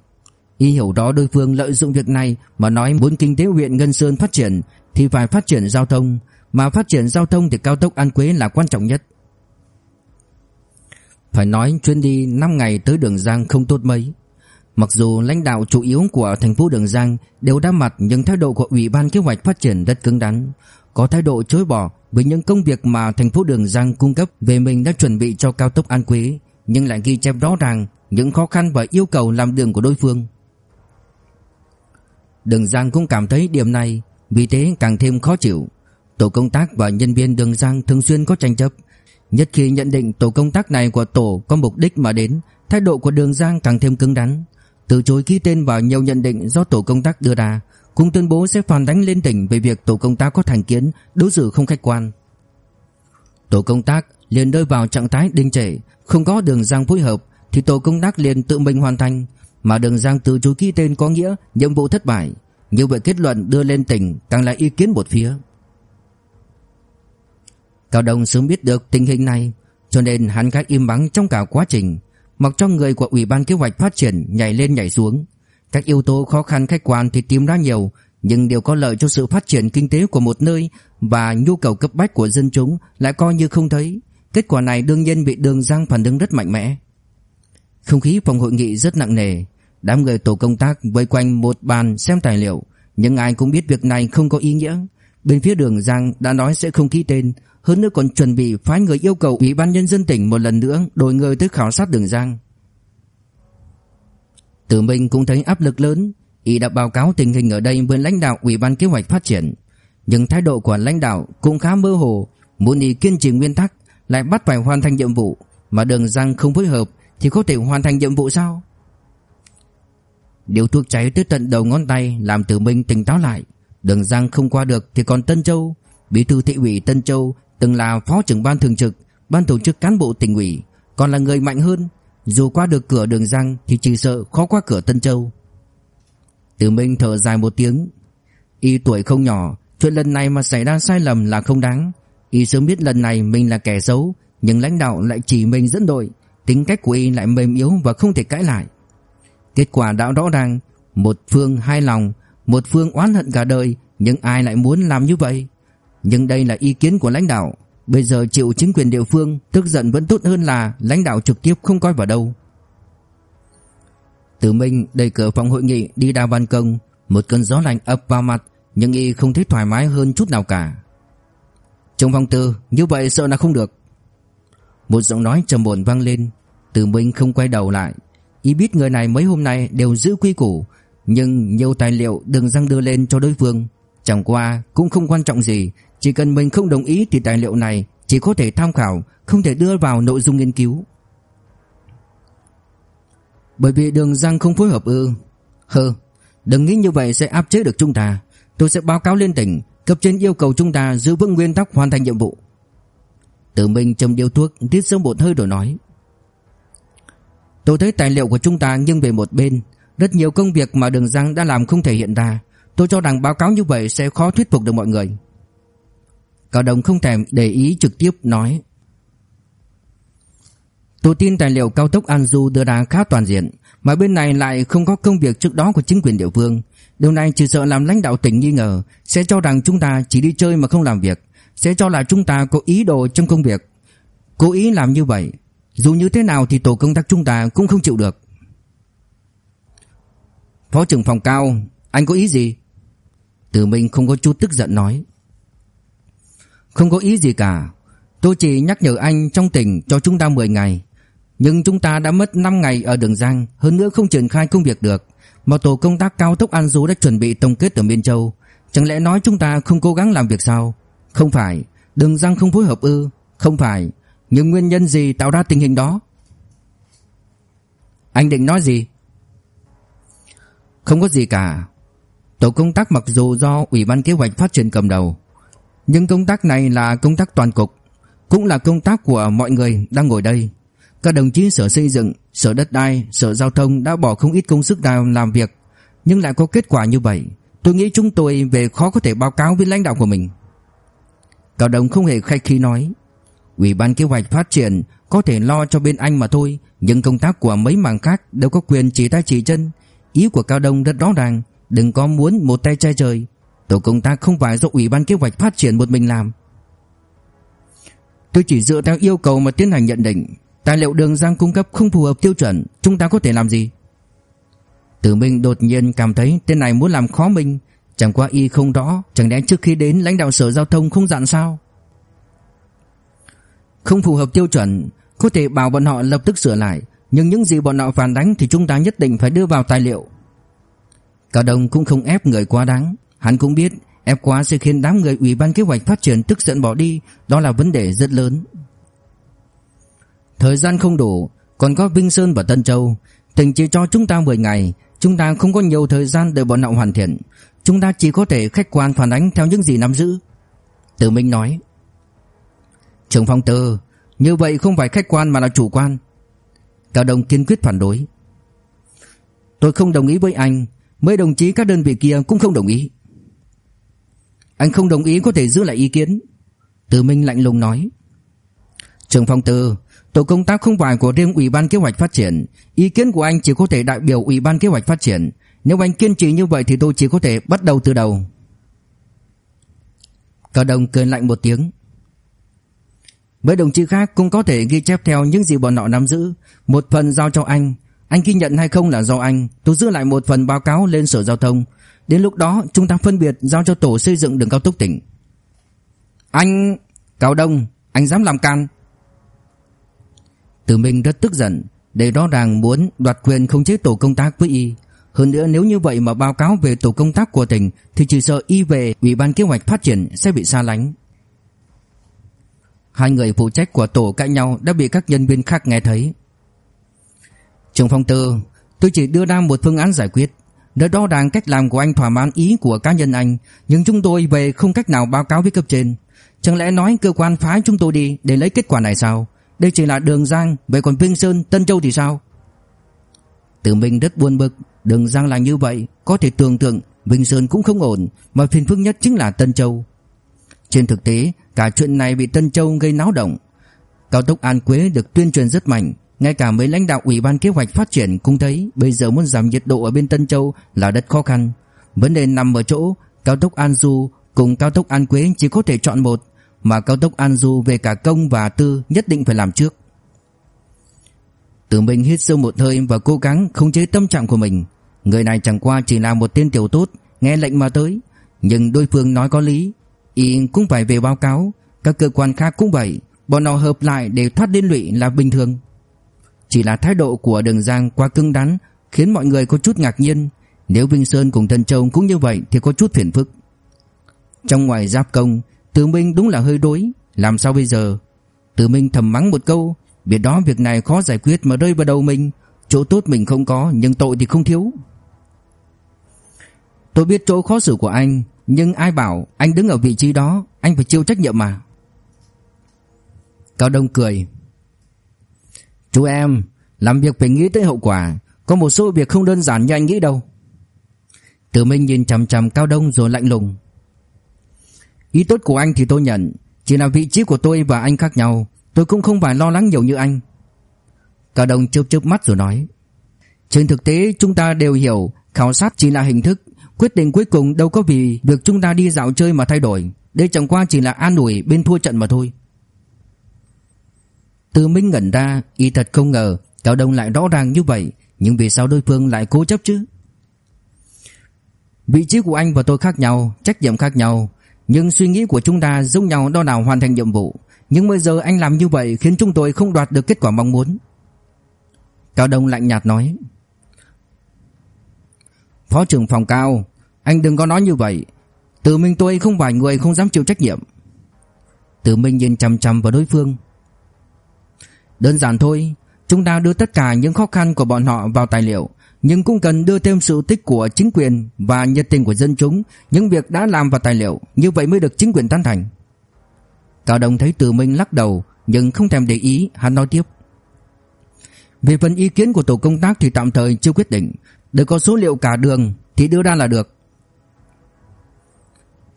Y hiểu đó đối phương lợi dụng việc này mà nói muốn kinh tế huyện Ngân Sơn phát triển thì phải phát triển giao thông, mà phát triển giao thông thì cao tốc An Quế là quan trọng nhất. Phải nói chuyến đi 5 ngày tới Đường Giang không tốt mấy. Mặc dù lãnh đạo chủ yếu của thành phố Đường Giang đều đã mặt nhưng thái độ của Ủy ban kế hoạch phát triển rất cứng đắn, có thái độ chối bỏ với những công việc mà thành phố Đường Giang cung cấp về mình đã chuẩn bị cho cao tốc An Quế, nhưng lại ghi chép rõ ràng những khó khăn và yêu cầu làm đường của đối phương. Đường Giang cũng cảm thấy điểm này, vì thế càng thêm khó chịu. Tổ công tác và nhân viên Đường Giang thường xuyên có tranh chấp, Nhất khi nhận định tổ công tác này của tổ có mục đích mà đến, thái độ của Đường Giang càng thêm cứng rắn, từ chối ký tên vào nhiều nhận định do tổ công tác đưa ra, cũng tuyên bố sẽ phản đánh lên tỉnh về việc tổ công tác có thành kiến, đối xử không khách quan. Tổ công tác liền rơi vào trạng thái đình trệ, không có Đường Giang phối hợp thì tổ công tác liền tự mình hoàn thành, mà Đường Giang từ chối ký tên có nghĩa nhiệm vụ thất bại. Như vậy kết luận đưa lên tỉnh càng là ý kiến một phía. Cao Đông sớm biết được tình hình này, cho nên hắn khá im bắn trong cả quá trình, mặc cho người của Ủy ban kế hoạch phát triển nhảy lên nhảy xuống. Các yếu tố khó khăn khách quan thì tìm ra nhiều, nhưng đều có lợi cho sự phát triển kinh tế của một nơi và nhu cầu cấp bách của dân chúng lại coi như không thấy. Kết quả này đương nhiên bị Đường Giang phản ứng rất mạnh mẽ. Không khí phòng hội nghị rất nặng nề, đám người tổ công tác vây quanh một bàn xem tài liệu, nhưng ai cũng biết việc này không có ý nghĩa. Bên phía Đường Giang đã nói sẽ không ký tên, hơn nữa còn chuẩn bị phái người yêu cầu Ủy ban nhân dân tỉnh một lần nữa đổi người tới khảo sát Đường Giang. Tử Minh cũng thấy áp lực lớn, y đã báo cáo tình hình ở đây với lãnh đạo Ủy ban kế hoạch phát triển, nhưng thái độ của lãnh đạo cũng khá mơ hồ, muốn y kiên trì nguyên tắc, lại bắt phải hoàn thành nhiệm vụ, mà Đường Giang không phối hợp thì có thể hoàn thành nhiệm vụ sao? Điều thuốc cháy tới tận đầu ngón tay làm Tử Minh tỉnh táo lại, Đường Giang không qua được thì còn Tân Châu, bí thư thị ủy Tân Châu từng là phó trưởng ban thường trực, ban tổ chức cán bộ tỉnh ủy, còn là người mạnh hơn, dù qua được cửa Đường Giang thì chỉ sợ khó qua cửa Tân Châu. từ Minh thở dài một tiếng, y tuổi không nhỏ, chuyện lần này mà xảy ra sai lầm là không đáng. Y sớm biết lần này mình là kẻ xấu, nhưng lãnh đạo lại chỉ mình dẫn đội, tính cách của y lại mềm yếu và không thể cãi lại. Kết quả đã rõ ràng, một phương hai lòng, một phương oán hận cả đời, nhưng ai lại muốn làm như vậy? Nhưng đây là ý kiến của lãnh đạo, bây giờ chịu chính quyền địa phương tức giận vẫn tốt hơn là lãnh đạo trực tiếp không coi vào đâu. Tử Minh đẩy cửa phòng hội nghị đi ra ban công, một cơn gió lạnh ập vào mặt, nhưng y không thấy thoải mái hơn chút nào cả. Trong phòng tư, như vậy sợ là không được. Một giọng nói trầm buồn vang lên, Tử Minh không quay đầu lại, y biết người này mấy hôm nay đều giữ quy củ, nhưng nhiều tài liệu đừng răng đưa lên cho đối phương, chẳng qua cũng không quan trọng gì, chỉ cần mình không đồng ý thì tài liệu này chỉ có thể tham khảo, không thể đưa vào nội dung nghiên cứu. Bởi vì đường răng không phối hợp ư? Hừ, đừng nghĩ như vậy sẽ áp chế được chúng ta. Tôi sẽ báo cáo lên tỉnh, cấp trên yêu cầu chúng ta giữ vững nguyên tắc hoàn thành nhiệm vụ. Tử Minh châm điếu thuốc, tiết sớm một hơi rồi nói. Tôi thấy tài liệu của chúng ta nghiêng về một bên, rất nhiều công việc mà Đường Giang đã làm không thể hiện ra. Tôi cho rằng báo cáo như vậy sẽ khó thuyết phục được mọi người. Cao Đồng không thèm để ý trực tiếp nói. Tôi tin tài liệu cao tốc An Du đưa ra khá toàn diện, mà bên này lại không có công việc trước đó của chính quyền địa phương. Điều này chỉ sợ làm lãnh đạo tỉnh nghi ngờ, sẽ cho rằng chúng ta chỉ đi chơi mà không làm việc, sẽ cho là chúng ta có ý đồ trong công việc. Cố ý làm như vậy, dù như thế nào thì tổ công tác chúng ta cũng không chịu được. Phó trưởng phòng cao, anh có ý gì? Từ Minh không có chút tức giận nói. Không có ý gì cả. Tôi chỉ nhắc nhở anh trong tỉnh cho chúng ta 10 ngày. Nhưng chúng ta đã mất 5 ngày ở đường Giang, hơn nữa không triển khai công việc được. Mà tổ công tác cao tốc An Du đã chuẩn bị tổng kết ở Miên Châu. Chẳng lẽ nói chúng ta không cố gắng làm việc sao? Không phải. Đường Giang không phối hợp ư? Không phải. Nhưng nguyên nhân gì tạo ra tình hình đó? Anh định nói gì? Không có gì cả. Tổ công tác mặc dù do Ủy ban kế hoạch phát triển cầm đầu, nhưng công tác này là công tác toàn cục, cũng là công tác của mọi người đang ngồi đây. Các đồng chí sở xây dựng, sở đất đai, sở giao thông đã bỏ không ít công sức ra làm việc, nhưng lại có kết quả như vậy. Tôi nghĩ chúng tôi về khó có thể báo cáo với lãnh đạo của mình. Cao Đồng không hề khách khí nói, Ủy ban kế hoạch phát triển có thể lo cho bên anh mà thôi, nhưng công tác của mấy mảng khác đều có quyền chỉ tay chỉ chân. Ý của Cao Đông rất rõ ràng, đừng có muốn một tay che trời. Tổ công tác không phải do Ủy ban kế hoạch phát triển một mình làm. Tôi chỉ dựa theo yêu cầu mà tiến hành nhận định, tài liệu đường Giang cung cấp không phù hợp tiêu chuẩn, chúng ta có thể làm gì? Tử Minh đột nhiên cảm thấy tên này muốn làm khó mình, chẳng qua y không rõ, chẳng lẽ trước khi đến lãnh đạo sở giao thông không dặn sao? Không phù hợp tiêu chuẩn, có thể bảo bọn họ lập tức sửa lại, nhưng những gì bọn họ phản đánh thì chúng ta nhất định phải đưa vào tài liệu. cả đồng cũng không ép người quá đáng, hắn cũng biết ép quá sẽ khiến đám người ủy ban kế hoạch phát triển tức giận bỏ đi, đó là vấn đề rất lớn. Thời gian không đủ Còn có Vinh Sơn và Tân Châu. Tỉnh chỉ cho chúng ta 10 ngày Chúng ta không có nhiều thời gian để bọn họ hoàn thiện. Chúng ta chỉ có thể khách quan phản ánh theo những gì nắm giữ. Tử Minh nói. Trưởng phong tư Như vậy không phải khách quan mà là chủ quan. Cao Đông kiên quyết phản đối. Tôi không đồng ý với anh Mấy đồng chí các đơn vị kia cũng không đồng ý. Anh không đồng ý có thể giữ lại ý kiến. Từ Minh lạnh lùng nói. Trường phong tư, Tổ công tác không phải của riêng Ủy ban Kế hoạch Phát triển. Ý kiến của anh chỉ có thể đại biểu Ủy ban Kế hoạch Phát triển. Nếu anh kiên trì như vậy thì tôi chỉ có thể bắt đầu từ đầu. Cao đồng cười lạnh một tiếng. Mấy đồng chí khác cũng có thể ghi chép theo những gì bọn họ nắm giữ. Một phần giao cho anh anh ghi nhận hay không là do anh. Tôi giữ lại một phần báo cáo lên sở giao thông. Đến lúc đó, chúng ta phân biệt giao cho tổ xây dựng đường cao tốc tỉnh. Anh... Cao Đông, Anh dám làm can. Từ Minh rất tức giận, Để rõ ràng muốn đoạt quyền không chế tổ công tác với y. Hơn nữa, nếu như vậy mà báo cáo về tổ công tác của tỉnh, Thì chỉ sợ y về Ủy ban kế hoạch phát triển sẽ bị xa lánh. Hai người phụ trách của tổ cãi nhau đã bị các nhân viên khác nghe thấy. Trường phong tư, tôi chỉ đưa ra một phương án giải quyết. Nếu đo đàng cách làm của anh thỏa mãn ý của cá nhân anh, nhưng chúng tôi về không cách nào báo cáo với cấp trên. Chẳng lẽ nói cơ quan phái chúng tôi đi để lấy kết quả này sao? Đây chỉ là Đường Giang, vậy còn Vinh Sơn, Tân Châu thì sao? Tử Minh rất buồn bực, Đường Giang là như vậy, có thể tưởng tượng Vinh Sơn cũng không ổn, mà phiền phức nhất chính là Tân Châu. Trên thực tế, cả chuyện này bị Tân Châu gây náo động. Cao tốc An Quế được tuyên truyền rất mạnh, ngay cả mấy lãnh đạo Ủy ban kế hoạch phát triển cũng thấy bây giờ muốn giảm nhiệt độ ở bên Tân Châu là rất khó khăn. Vấn đề nằm ở chỗ cao tốc An Du cùng cao tốc An Quế chỉ có thể chọn một, mà cao tốc An Du về cả công và tư nhất định phải làm trước. Tử Minh hít sâu một hơi và cố gắng khống chế tâm trạng của mình. Người này chẳng qua chỉ là một tên tiểu tốt, nghe lệnh mà tới, nhưng đối phương nói có lý, Y cũng phải về báo cáo Các cơ quan khác cũng vậy Bọn họ hợp lại để thoát liên lụy là bình thường chỉ là thái độ của Đường Giang quá cứng đắn, Khiến mọi người có chút ngạc nhiên. Nếu Vinh Sơn cùng Tân Châu cũng như vậy Thì có chút phiền phức. Trong ngoài giáp công Tử Minh đúng là hơi đối Làm sao bây giờ? Tử Minh thầm mắng một câu Biết đó việc này khó giải quyết mà rơi vào đầu mình. Chỗ tốt mình không có, Nhưng tội thì không thiếu. Tôi biết chỗ khó xử của anh, nhưng ai bảo anh đứng ở vị trí đó, Anh phải chịu trách nhiệm mà. Cao Đông cười Chú em, Làm việc phải nghĩ tới hậu quả. Có một số việc không đơn giản như anh nghĩ đâu. Tử Minh nhìn chằm chằm Cao Đông rồi lạnh lùng. Ý tốt của anh thì tôi nhận, Chỉ là vị trí của tôi và anh khác nhau. Tôi cũng không phải lo lắng nhiều như anh. Cao Đông chớp chớp mắt rồi nói. Trên thực tế, chúng ta đều hiểu, Khảo sát chỉ là hình thức. Quyết định cuối cùng đâu có vì việc chúng ta đi dạo chơi mà thay đổi. Đây chẳng qua chỉ là an ủi bên thua trận mà thôi. Từ Minh ngẩn ra, Y thật không ngờ, Cao Đông lại rõ ràng như vậy. Nhưng vì sao đối phương lại cố chấp chứ? Vị trí của anh và tôi khác nhau, Trách nhiệm khác nhau. Nhưng suy nghĩ của chúng ta giống nhau đo nào hoàn thành nhiệm vụ. Nhưng bây giờ anh làm như vậy Khiến chúng tôi không đoạt được kết quả mong muốn. Cao Đông lạnh nhạt nói. Phó trưởng phòng cao, Anh đừng có nói như vậy. Từ Minh tôi không phải người không dám chịu trách nhiệm. Từ Minh nhìn chăm chăm vào đối phương. Đơn giản thôi, Chúng ta đưa tất cả những khó khăn của bọn họ vào tài liệu, Nhưng cũng cần đưa thêm sự tích của chính quyền Và nhiệt tình của dân chúng, Những việc đã làm vào tài liệu, Như vậy mới được chính quyền tán thành. Cao Đông thấy Từ Minh lắc đầu, Nhưng không thèm để ý, Hắn nói tiếp. Về phần ý kiến của tổ công tác thì tạm thời chưa quyết định, để có số liệu cả đường Thì đưa ra là được.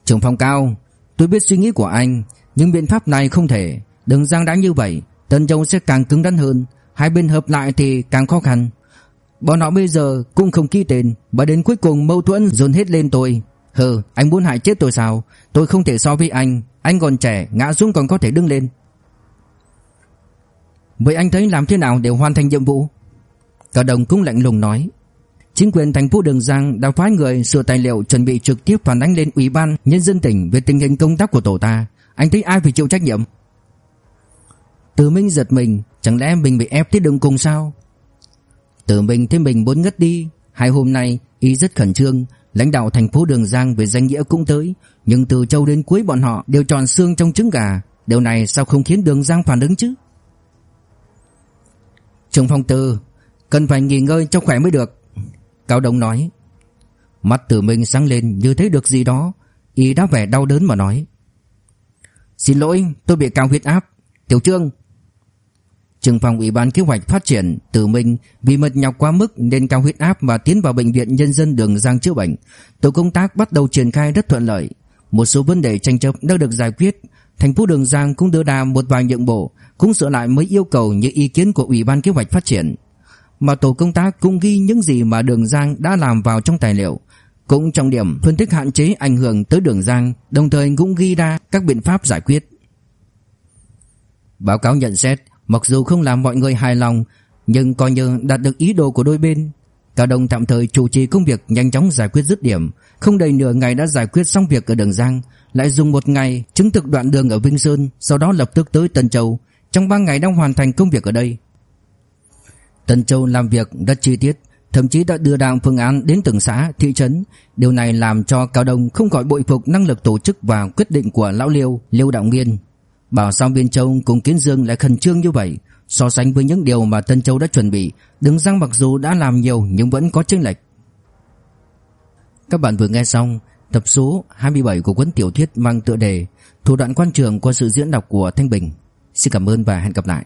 Trưởng phòng cao, Tôi biết suy nghĩ của anh, Nhưng biện pháp này không thể Đừng giang đáng như vậy Tân công sẽ càng cứng rắn hơn. Hai bên hợp lại thì càng khó khăn. Bọn họ bây giờ cũng không ký tên Và đến cuối cùng mâu thuẫn dồn hết lên tôi. Hừ, anh muốn hại chết tôi sao? Tôi không thể so với anh. Anh còn trẻ, ngã xuống còn có thể đứng lên. Vậy anh thấy làm thế nào để hoàn thành nhiệm vụ? Cả đồng cũng lạnh lùng nói. Chính quyền thành phố Đường Giang đã phái người sửa tài liệu chuẩn bị trực tiếp phản ánh lên Ủy ban Nhân dân tỉnh về tình hình công tác của tổ ta. Anh thấy ai phải chịu trách nhiệm? Từ Minh giật mình, chẳng lẽ mình bị ép tới đường cùng sao? Từ Minh thấy mình muốn ngất đi. Hai hôm nay, y rất khẩn trương, lãnh đạo thành phố Đường Giang về danh nghĩa cũng tới, nhưng từ châu đến cuối bọn họ đều tròn xương trong trứng gà. Điều này sao không khiến Đường Giang phản ứng chứ? Trường Phong Tư Cần phải nghỉ ngơi cho khỏe mới được Cao Đông nói Mắt tử minh sáng lên như thấy được gì đó Y đã vẻ đau đớn mà nói Xin lỗi tôi bị cao huyết áp Tiểu Trương Trường phòng Ủy ban kế hoạch phát triển Tử Minh vì mệt nhọc quá mức nên cao huyết áp và tiến vào bệnh viện nhân dân Đường Giang chữa bệnh. Tổ công tác bắt đầu triển khai rất thuận lợi. Một số vấn đề tranh chấp đã được giải quyết. Thành phố Đường Giang cũng đưa ra một vài nhượng bộ, cũng sửa lại mấy yêu cầu như ý kiến của Ủy ban kế hoạch phát triển. Mà tổ công tác cũng ghi những gì mà Đường Giang đã làm vào trong tài liệu. Cũng trong điểm phân tích hạn chế ảnh hưởng tới Đường Giang, đồng thời cũng ghi ra các biện pháp giải quyết. Báo cáo nhận xét Mặc dù không làm mọi người hài lòng Nhưng coi như đạt được ý đồ của đôi bên Cả đồng tạm thời chủ trì công việc nhanh chóng giải quyết dứt điểm. Không đầy nửa ngày đã giải quyết xong việc ở Đường Giang Lại dùng một ngày chứng thực đoạn đường ở Vinh Sơn Sau đó lập tức tới Tân Châu. Trong 3 ngày đang hoàn thành công việc ở đây Tân Châu làm việc rất chi tiết Thậm chí đã đưa ra phương án đến từng xã, thị trấn. Điều này làm cho Cao Đông không khỏi bội phục năng lực tổ chức và quyết định của Lão Liêu, Liêu Đạo Nguyên. Bảo sao Biên Châu cùng Kiến Dương lại khẩn trương như vậy? So sánh với những điều mà Tân Châu đã chuẩn bị, Đứng răng mặc dù đã làm nhiều nhưng vẫn có chênh lệch. Các bạn vừa nghe xong tập số 27 của cuốn tiểu thuyết mang tựa đề Thủ đoạn quan trường qua sự diễn đọc của Thanh Bình. Xin cảm ơn và hẹn gặp lại.